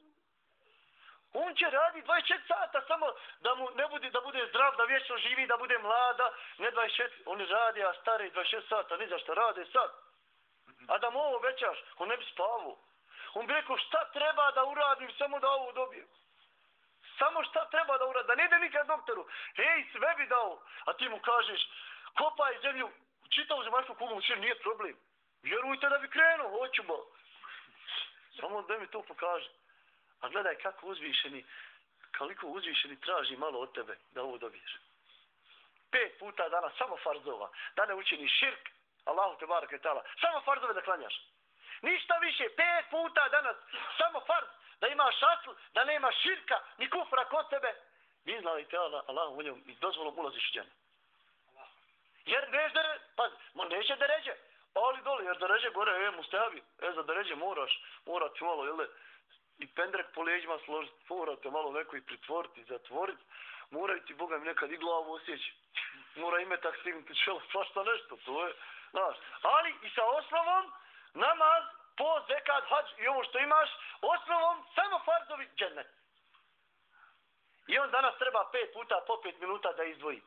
On će radi 24 sata samo da mu ne bude, da bude zdrav, da vječno živi, da bude mlada, ne 24, oni radi, a stari 26 sata, ni za što rade sad. A da mu ovo većaš, on ne bi spavao. On bi rekao šta treba da uradim samo da ovo dobijem. Samo šta treba da uradim, da ne ide nikad doktoru. Ej, sve bi dao. A ti mu kažeš, kopaj zemlju, čitao zemaljsku kuglu, učin, nije problem. Vjerujte da bi krenuo, hoću ba. Samo da mi to pokaže. A gledaj kako uzvišeni koliko uzvišeni traži malo od tebe da ovo dobiješ. Pet puta danas samo farzova. Da ne učini širk, Allahu te barak tala. Samo farzove da klanjaš. Ništa više, pet puta danas, samo farz. Da imaš asl, da nema širka, ni kufra kod tebe. Mi znali te Allah, Allahu u i dozvolom ulaziš u džene. Jer neš da, pa, mo neće da ređe. Ali dole, jer da ređe gore, e, mustavi, e, za da ređe moraš, mora ti malo, jel i pendrek po leđima složiti, morate malo neko i pritvoriti, zatvoriti, moraju ti, Boga mi nekad i glavu osjeći, mora ime tak stignuti [LAUGHS] čelo, svašta nešto, to je, znaš. Ali i sa osnovom, namaz, po zekad, hađ i ovo što imaš, osnovom, samo farzovi, džennet. I on danas treba pet puta po pet minuta da izdvoji.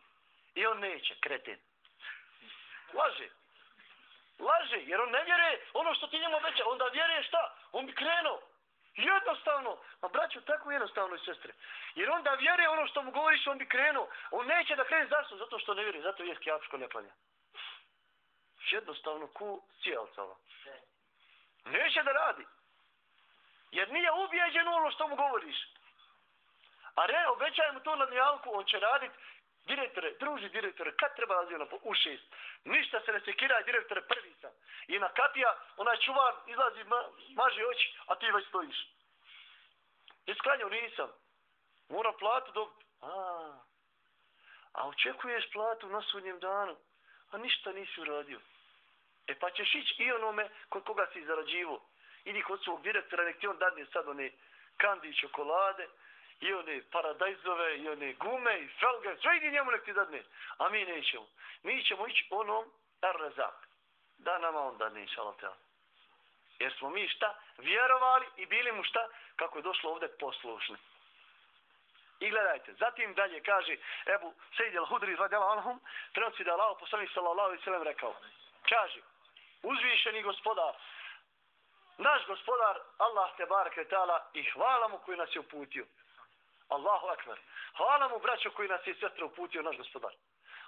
I on neće, kreten. Laže. Laže, jer on ne vjeruje ono što ti njemu obeća. Onda vjeruje šta? On bi krenuo. Jednostavno. Ma braću, tako jednostavno i sestre. Jer onda vjeruje ono što mu govoriš, on bi krenuo. On neće da krene zašto? Zato što ne vjeruje. Zato je kjapško ne planja. Jednostavno ku cijelcava. Neće da radi. Jer nije ubijeđen ono što mu govoriš. A re, obećaj mu to na nijalku, on će radit direktore, druži direktore, kad treba razio na u šest? Ništa se ne sekira, direktore, prvi sam. I na kapija, onaj čuvar izlazi, ma, maže oči, a ti već stojiš. Sklanjao, nisam. Moram platu dobiti. A, a očekuješ platu na sudnjem danu, a ništa nisi uradio. E pa ćeš ići i onome kod koga si zarađivo. Idi kod svog direktora, nek ti on dadne sad one kandi i čokolade, i one paradajzove, i one gume, i felge, sve idi njemu nek ti dadne. A mi nećemo. Mi ćemo ići onom Ar-Razak. Da nama on dadne, inšalav te. Jer smo mi šta? Vjerovali i bili mu šta? Kako je došlo ovdje poslušni. I gledajte, zatim dalje kaže Ebu Sejid al-Hudri radijala anhum, prenosi da Allah poslanih sallallahu alaihi sallam rekao. Kaže, uzvišeni gospodar, naš gospodar, Allah te barake ta'ala, i hvala mu koji nas je uputio. Allahu akbar. Hvala mu braćo koji nas je sestra uputio naš gospodar.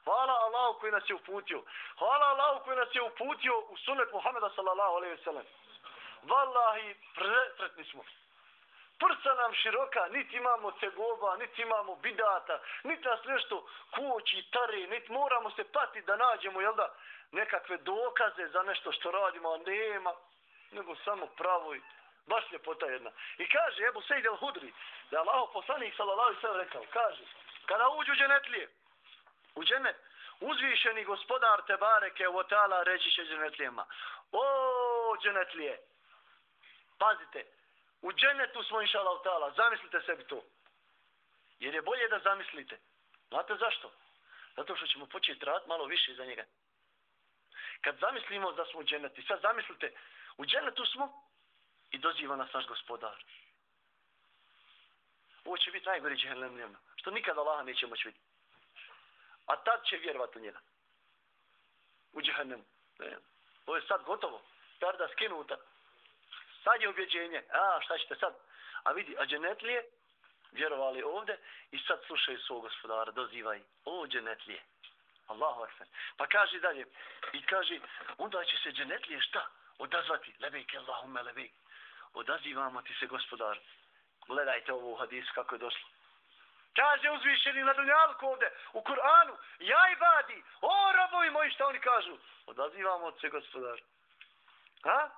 Hvala Allahu koji nas je uputio. Hvala Allahu koji nas je uputio u sunet Muhammeda sallallahu alaihi wa sallam. Wallahi, presretni smo. Prsa nam široka, niti imamo cegoba, niti imamo bidata, niti nas nešto kući, tare, niti moramo se pati da nađemo, jel da, nekakve dokaze za nešto što radimo, a nema, nego samo pravo i Baš ljepota jedna. I kaže Ebu Sejid el Hudri, da je Allah poslanik sallallahu alaihi sallam rekao, kaže, kada uđu u dženetlije, u dženet, uzvišeni gospodar te bareke u otala reći će dženetlijema, o dženetlije, pazite, u dženetu smo inša Allah zamislite sebi to. Jer je bolje da zamislite. Znate zašto? Zato što ćemo početi rad malo više za njega. Kad zamislimo da smo u dženeti, sad zamislite, u dženetu smo, i doziva nas naš gospodar. Ovo će biti najgori džehennem. Što nikada Allaha neće moći vidjeti. A tad će vjerovati u njega. U džehennem. Ovo je sad gotovo. Perda skinuta. Sad je objeđenje. A šta ćete sad? A vidi, a dženetlije vjerovali ovde i sad slušaju svog gospodara. Dozivaj. O dženetlije. Allahu aksan. Pa kaže dalje. I kaže, onda će se dženetlije šta? Odazvati. Lebejk, Allahume, lebejk. odazivamo ti se gospodar. Gledajte ovo u hadisu kako je došlo. Kaže uzvišeni na dunjalku ovde, u Kur'anu, ja i badi, o robovi moji, šta oni kažu? Odazivamo se gospodar. Ha?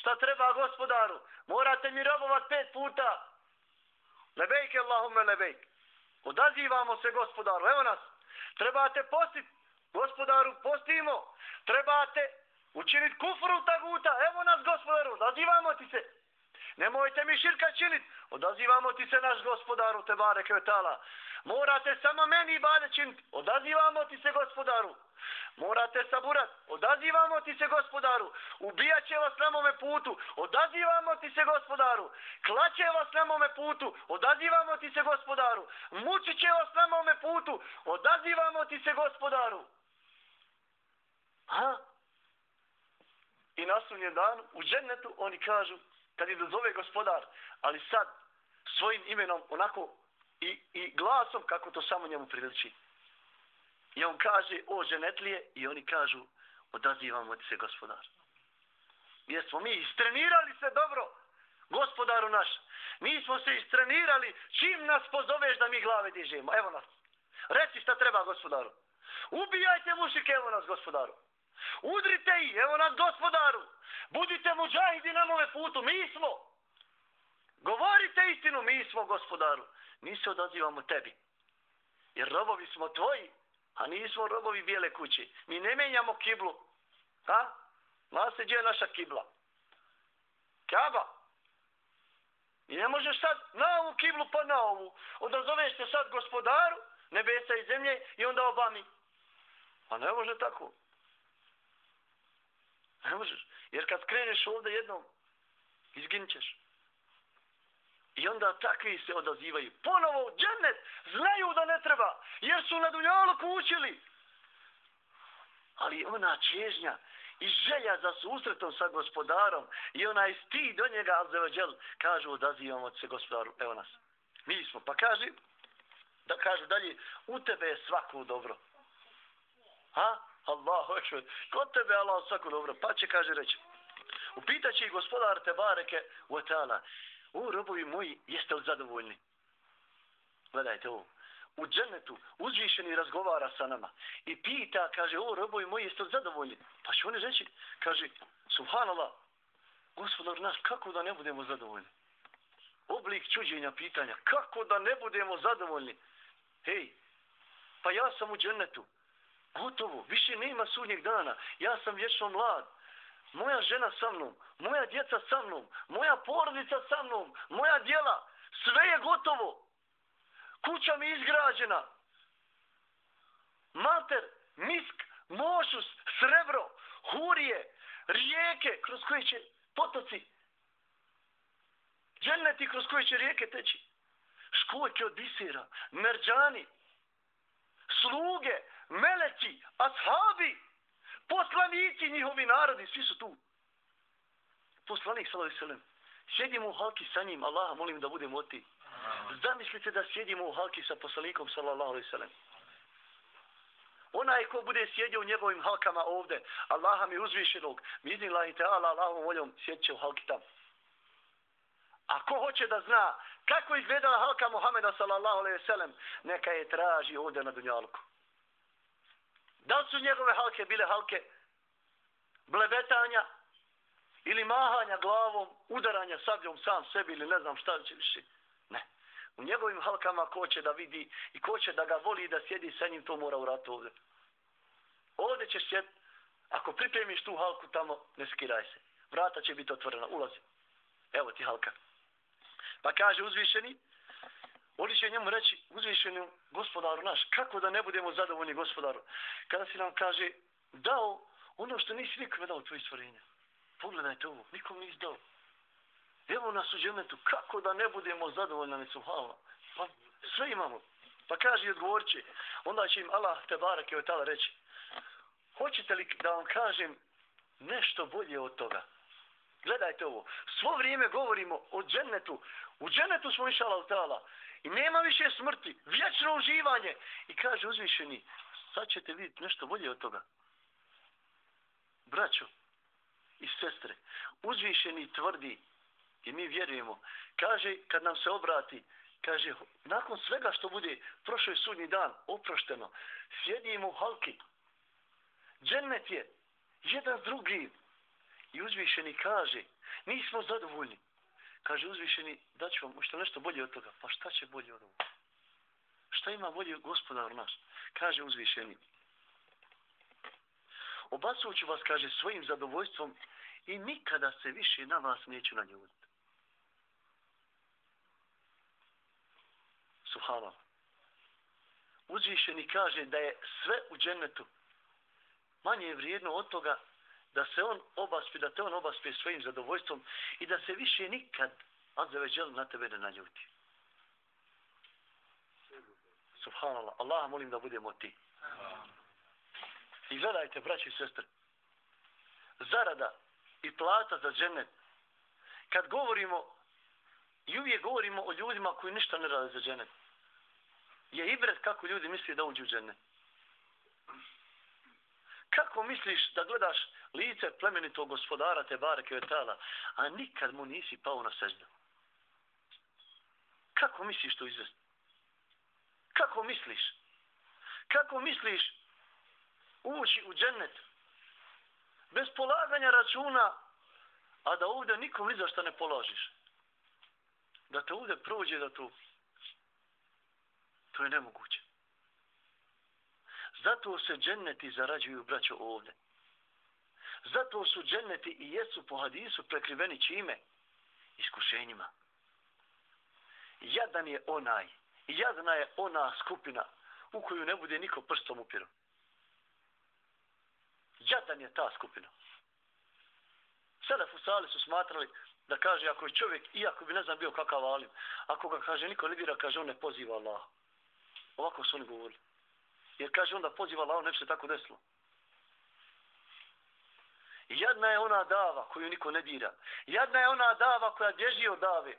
Šta treba gospodaru? Morate mi robovat pet puta. Lebejke Allahumme lebejke. Odazivamo se gospodaru. Evo nas. Trebate postit. Gospodaru postimo. Trebate učiniti kufru taguta, evo nas gospodaru, odazivamo ti se. Nemojte mi širka činiti, odazivamo ti se naš gospodaru, te bare kvetala. Morate samo meni bade činiti, odazivamo ti se gospodaru. Morate saburat, odazivamo ti se gospodaru. Ubijat će vas na mome putu, odazivamo ti se gospodaru. Klaće vas na mome putu, odazivamo ti se gospodaru. Mučit će vas na mome putu, odazivamo ti se gospodaru. Ha? i na sunnjem danu u džennetu oni kažu kad je dozove gospodar, ali sad svojim imenom onako i, i glasom kako to samo njemu priliči. I on kaže o ženetlije, i oni kažu odazivamo ti se gospodar. Jer smo mi istrenirali se dobro Gospodaru naš, mi smo se istrenirali čim nas pozoveš da mi glave dižemo. Evo nas. Reci šta treba gospodaru. Ubijajte mušike, evo nas gospodaru. Udrite ih, evo nas gospodaru. Budite muđahidi na ove putu, mi smo. Govorite istinu, mi smo gospodaru. Mi se odazivamo tebi. Jer robovi smo tvoji, a nismo robovi bijele kuće. Mi ne menjamo kiblu. Ha? Zna se gdje je naša kibla? Kaba. I ne možeš sad na ovu kiblu pa na ovu. Odazoveš se sad gospodaru, nebesa i zemlje i onda obami. A ne može tako. Ne možeš. Jer kad skreneš ovdje jednom, izginćeš. I onda takvi se odazivaju. Ponovo u džennet znaju da ne treba. Jer su na dunjalu učili. Ali ona čežnja i želja za susretom sa gospodarom i onaj sti do njega, Azeođel, kažu odazivamo se gospodaru. Evo nas. Mi smo. Pa kaži, da kažu dalje, u tebe je svako dobro. Ha? Allahu ekber. Kod tebe Allah svako dobro. Pa će kaže reći. Upitaće i gospodar te bareke u etala. U robovi moji, jeste li zadovoljni? Gledajte ovo. U džennetu uzvišeni razgovara sa nama i pita, kaže, o robovi moji, jeste li zadovoljni? Pa će oni reći, kaže, subhanallah, gospodar naš, kako da ne budemo zadovoljni? Oblik čuđenja pitanja, kako da ne budemo zadovoljni? Hej, pa ja sam u džennetu, gotovo, više nema sudnjeg dana, ja sam vječno mlad, moja žena sa mnom, moja djeca sa mnom, moja porodica sa mnom, moja djela, sve je gotovo. Kuća mi izgrađena. Mater, misk, mošus, srebro, hurije, rijeke kroz koje će potoci, dženeti kroz koje će rijeke teći, školjke od bisera, merđani, sluge, meleci, ashabi, poslanici njihovi narodi, svi su tu. Poslanik, salavi sallam, sjedimo u halki sa njim, Allah, molim da budemo oti. Zamislite da sjedimo u halki sa poslanikom, sallallahu alaihi sallam. Onaj ko bude sjedio u njegovim halkama ovde, Allaha mi uzvišenog, mi izni lahi ta'ala, Allahom voljom, sjedit će u halki tamo. A ko hoće da zna kako izgledala halka Muhameda sallallahu alaihi sallam, neka je traži ovde na dunjalku. Da su njegove halke bile halke blebetanja ili mahanja glavom, udaranja sabljom sam sebi ili ne znam šta će više. Ne. U njegovim halkama ko će da vidi i ko će da ga voli i da sjedi sa njim, to mora u ratu ovdje. Ovdje ćeš sjed, ako pripremiš tu halku tamo, ne skiraj se. Vrata će biti otvorena, ulazi. Evo ti halka. Pa kaže uzvišeni, Oni će njemu reći, uzvišenim gospodaru naš, kako da ne budemo zadovoljni gospodaru? Kada si nam kaže, dao ono što nisi nikome dao tvoje stvorenje. Pogledajte ovo, nikom nisi dao. Evo nas u džemetu, kako da ne budemo zadovoljni, ne. Pa sve imamo. Pa kaže i odgovorit će. Onda će im Allah te barak i otala reći. Hoćete li da vam kažem nešto bolje od toga? Gledajte ovo. Svo vrijeme govorimo o džennetu. U džennetu smo išala od tala. I nema više smrti. Vječno uživanje. I kaže uzvišeni, sad ćete vidjeti nešto bolje od toga. Braćo i sestre, uzvišeni tvrdi i mi vjerujemo. Kaže, kad nam se obrati, kaže, nakon svega što bude prošao sudnji dan, oprošteno, sjedimo u halki. Džennet je jedan drugi. I uzvišeni kaže, nismo zadovoljni. Kaže uzvišeni, da ću vam što nešto bolje od toga. Pa šta će bolje od ovoga? Šta ima bolje gospodar naš? Kaže uzvišeni. Obacuću vas, kaže, svojim zadovoljstvom i nikada se više na vas neću naljuditi. Subhanallah. Uzvišeni kaže da je sve u džennetu manje vrijedno od toga da se on obaspi, da te on obaspi svojim zadovoljstvom i da se više nikad Azzeveđel na tebe ne naljuti. Subhanallah. Allah molim da budemo ti. I gledajte, braći i sestre, zarada i plata za džennet, kad govorimo, i uvijek govorimo o ljudima koji ništa ne rade za džennet, je ibret kako ljudi misli da uđu u džennet Kako misliš da gledaš lice plemenitog gospodara te bareke vetala, a nikad mu nisi pao na seždu? Kako misliš to izvesti? Kako misliš? Kako misliš ući u džennet bez polaganja računa, a da ovdje nikom ni zašto ne položiš? Da te ovdje prođe da to to je nemoguće. Zato se dženneti zarađuju, braćo, ovdje. Zato su dženneti i jesu po hadisu prekriveni čime? Iskušenjima. Jadan je onaj, jadna je ona skupina u koju ne bude niko prstom upirom. Jadan je ta skupina. Sada Fusali su smatrali da kaže ako je čovjek, iako bi ne znam bio kakav alim, ako ga kaže niko ne bira, kaže on ne poziva Allah. Ovako su oni govorili. Jer kaže onda poziva Allah, ne bi se tako desilo. Jedna je ona dava koju niko ne dira. Jedna je ona dava koja bježi od dave.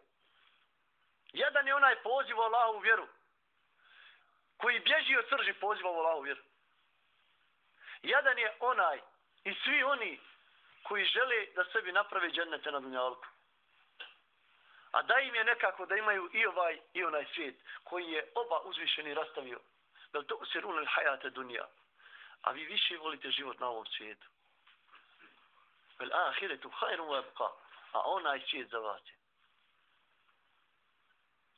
Jedan je onaj poziv u Allahu vjeru. Koji bježi od srži poziva u Allahu vjeru. Jedan je onaj i svi oni koji žele da sebi naprave džennete na dunjalku. A da im je nekako da imaju i ovaj i onaj svijet koji je oba uzvišeni rastavio. Vel to se runel hajate dunja. A vi više volite život na ovom svijetu. Vel ahiretu hajru webka. A onaj svijet za vas je.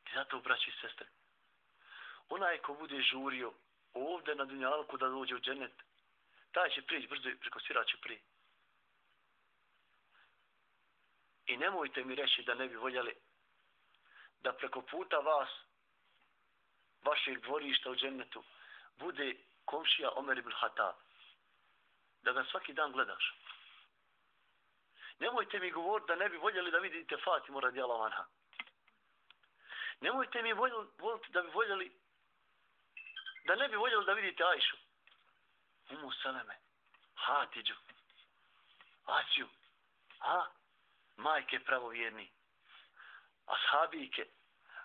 I zato, braći i sestre, onaj ko bude žurio ovde na dunjalku da dođe u džennet, taj će prići brzo i preko svira će prije. I nemojte mi reći da ne bi voljeli da preko puta vas, vašeg dvorišta u džennetu, bude komšija Omer ibn Hatab. Da ga svaki dan gledaš. Nemojte mi govoriti da ne bi voljeli da vidite Fatimu radijala vanha. Nemojte mi voljeli, da bi voljeli da ne bi voljeli da vidite Ajšu. Umu Saleme, Hatidžu, Asiju, a? majke pravovjerni, ashabike,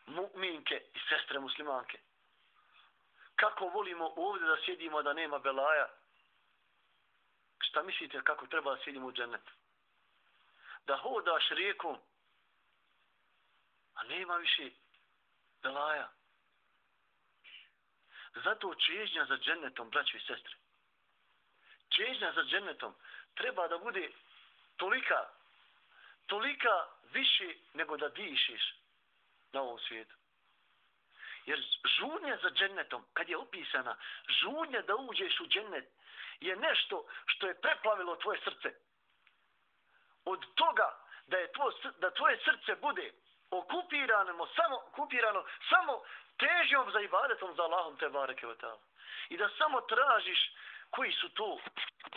mu'minke i sestre muslimanke. Kako volimo ovdje da sjedimo da nema belaja? Šta mislite kako treba da sjedimo u džennetu? Da hodaš rijekom, a nema više belaja. Zato čežnja za džennetom, braćo i sestre. Čežnja za džennetom treba da bude tolika tolika više nego da dišiš na ovom svijetu. Jer žunja za džennetom, kad je opisana, žunja da uđeš u džennet, je nešto što je preplavilo tvoje srce. Od toga da je tvoje, da tvoje srce bude okupirano samo, okupirano samo težnjom za ibadetom za Allahom te bareke I da samo tražiš koji su to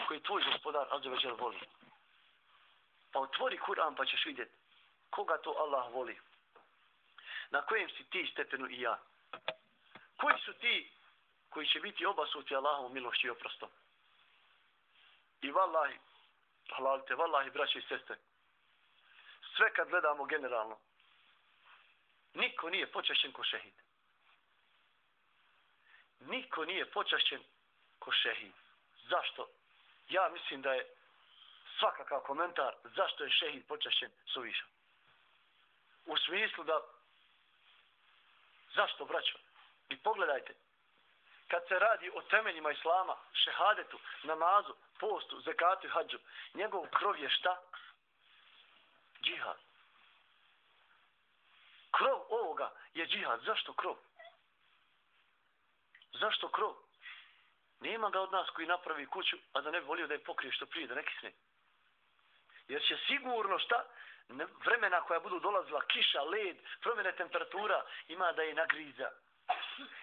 koji tvoj gospodar Ađeveđer voli. Pa otvori Kur'an pa ćeš vidjeti koga to Allah voli. Na kojem si ti stepenu i ja. Koji su ti koji će biti obasuti Allahom milošću i oprostom. I vallahi, halalite, vallahi, braće i sestre, sve kad gledamo generalno, niko nije počašćen ko šehid. Niko nije počašćen ko šehid. Zašto? Ja mislim da je svakakav komentar zašto je šehid počašćen suvišan. U smislu da zašto braćo? I pogledajte, kad se radi o temeljima islama, šehadetu, namazu, postu, zekatu i hađu, njegov krov je šta? Džihad. Krov ovoga je džihad. Zašto krov? Zašto krov? Nema ga od nas koji napravi kuću, a da ne bi volio da je pokrije što prije, da ne kisne. Jer će sigurno šta? Vremena koja budu dolazila, kiša, led, promjene temperatura, ima da je nagriza.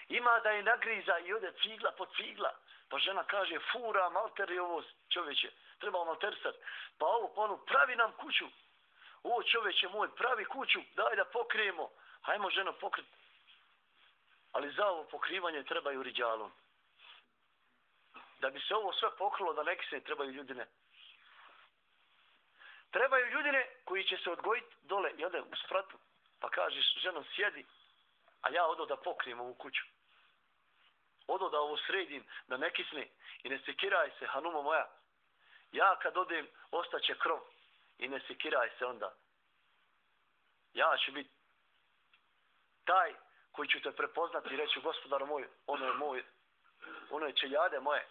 Ima da je nagriza i ode cigla po cigla. Pa žena kaže, fura, malter je ovo čoveče, treba maltersat. Pa ovo, pa ono, pravi nam kuću. Ovo čoveče moj, pravi kuću, daj da pokrijemo. Hajmo ženo pokrit. Ali za ovo pokrivanje trebaju riđalom. Da bi se ovo sve pokrilo da neki se trebaju ljudine. Trebaju ljudine koji će se odgojiti dole i ode u spratu. Pa kažeš ženom sjedi, a ja odo da pokrijem ovu kuću. odo da ovo sredim, da ne kisne i ne sekiraj se, Hanuma moja. Ja kad odem, ostaće krov i ne sekiraj se onda. Ja ću biti taj koji ću te prepoznati i reći gospodaru moj, ono je moj, ono je čeljade moje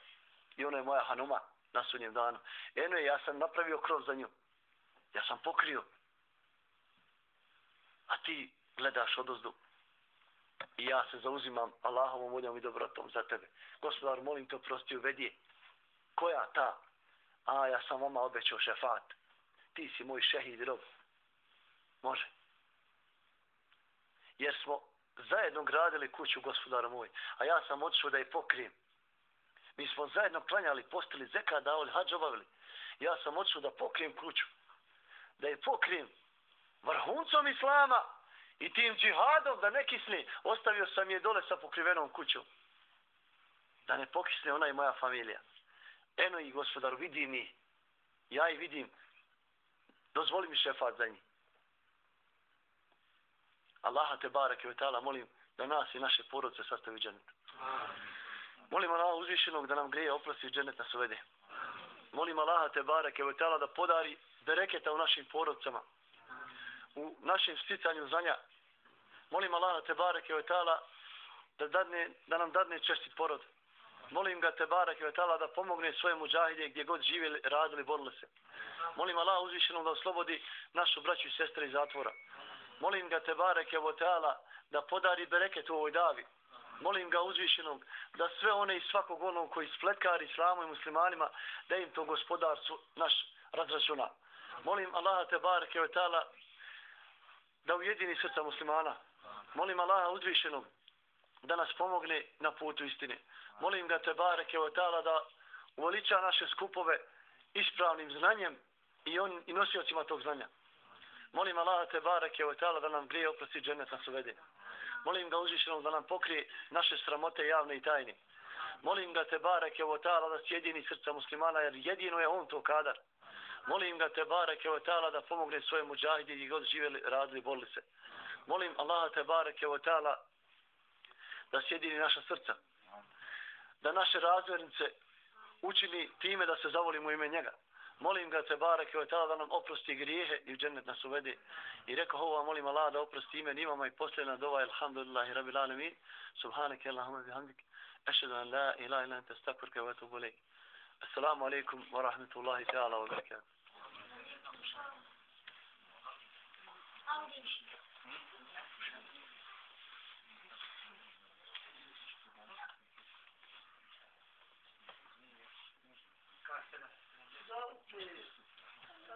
i ono je moja Hanuma na sunnjem danu. Eno je, ja sam napravio krov za nju. Ja sam pokrio. A ti gledaš odozdu. I ja se zauzimam Allahovom voljom i dobrotom za tebe. Gospodar, molim te oprosti uvedi. Koja ta? A, ja sam vama obećao šefat. Ti si moj šehid rob. Može. Jer smo zajedno gradili kuću, gospodar moj. A ja sam odšao da je pokrijem. Mi smo zajedno klanjali, postili zeka, davali, hađ obavili. Ja sam odšao da pokrijem kuću. Da je pokrijem vrhuncom islama i tim džihadom da ne kisni. Ostavio sam je dole sa pokrivenom kućom. Da ne pokisne ona i moja familija. Eno i gospodar, vidi mi. Ja i vidim. Dozvoli mi šefat za njih. Allaha te barake ve ta'ala molim da nas i naše porodce sastavi dženet. Molim Allaha uzvišenog da nam greje oprosti dženet nas uvede. Molim Allaha te bareke ve ta'ala da podari bereketa u našim porodcama. U našem sticanju znanja. Molim Allaha te bareke ve ta'ala da, dadne, da nam dadne čestit porod. Molim ga te bareke ve ta'ala da pomogne svoje muđahide gdje god žive, radili, borili se. Molim Allaha uzvišenog da oslobodi našu braću i sestre iz zatvora. Molim ga te bareke ve tala da podari bereket u ovoj davi. Molim ga uzvišenog da sve one i svakog onog koji spletkari islamu i muslimanima da im to gospodarcu naš razračuna. Molim Allaha te bareke vo da ujedini srca muslimana. Molim Allaha uzvišenog da nas pomogne na putu istine. Molim ga te bareke vo da uveliča naše skupove ispravnim znanjem i, on, i nosiocima tog znanja. Molim Allaha te barake o da nam grije oprosti džennet nas uvede. Molim ga uzvišenog da nam pokrije naše sramote javne i tajne. Molim ga te barake je tala da sjedini srca muslimana jer jedino je on to kadar. Molim ga te barake je tala da pomogne svoje muđahidi i god živjeli, radili, bolili se. Molim Allaha te barake je tala da sjedini naša srca. Da naše razvernice učini time da se zavolimo ime njega. Molim ga te barek tada da nam oprosti grijehe i u džennet nas uvede. I rekao ovo, molim Allah da oprosti ime nimama i posljedna dova, alhamdulillahi rabbil alamin. Subhanake Allahumma bihamdik. Ešhedu an la ilaha illa anta astaghfiruka wa atubu ilayk. Assalamu alaikum wa rahmatullahi ta'ala wa barakatuh.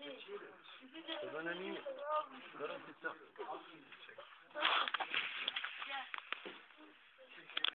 sam. Kada ne nije? Garantica.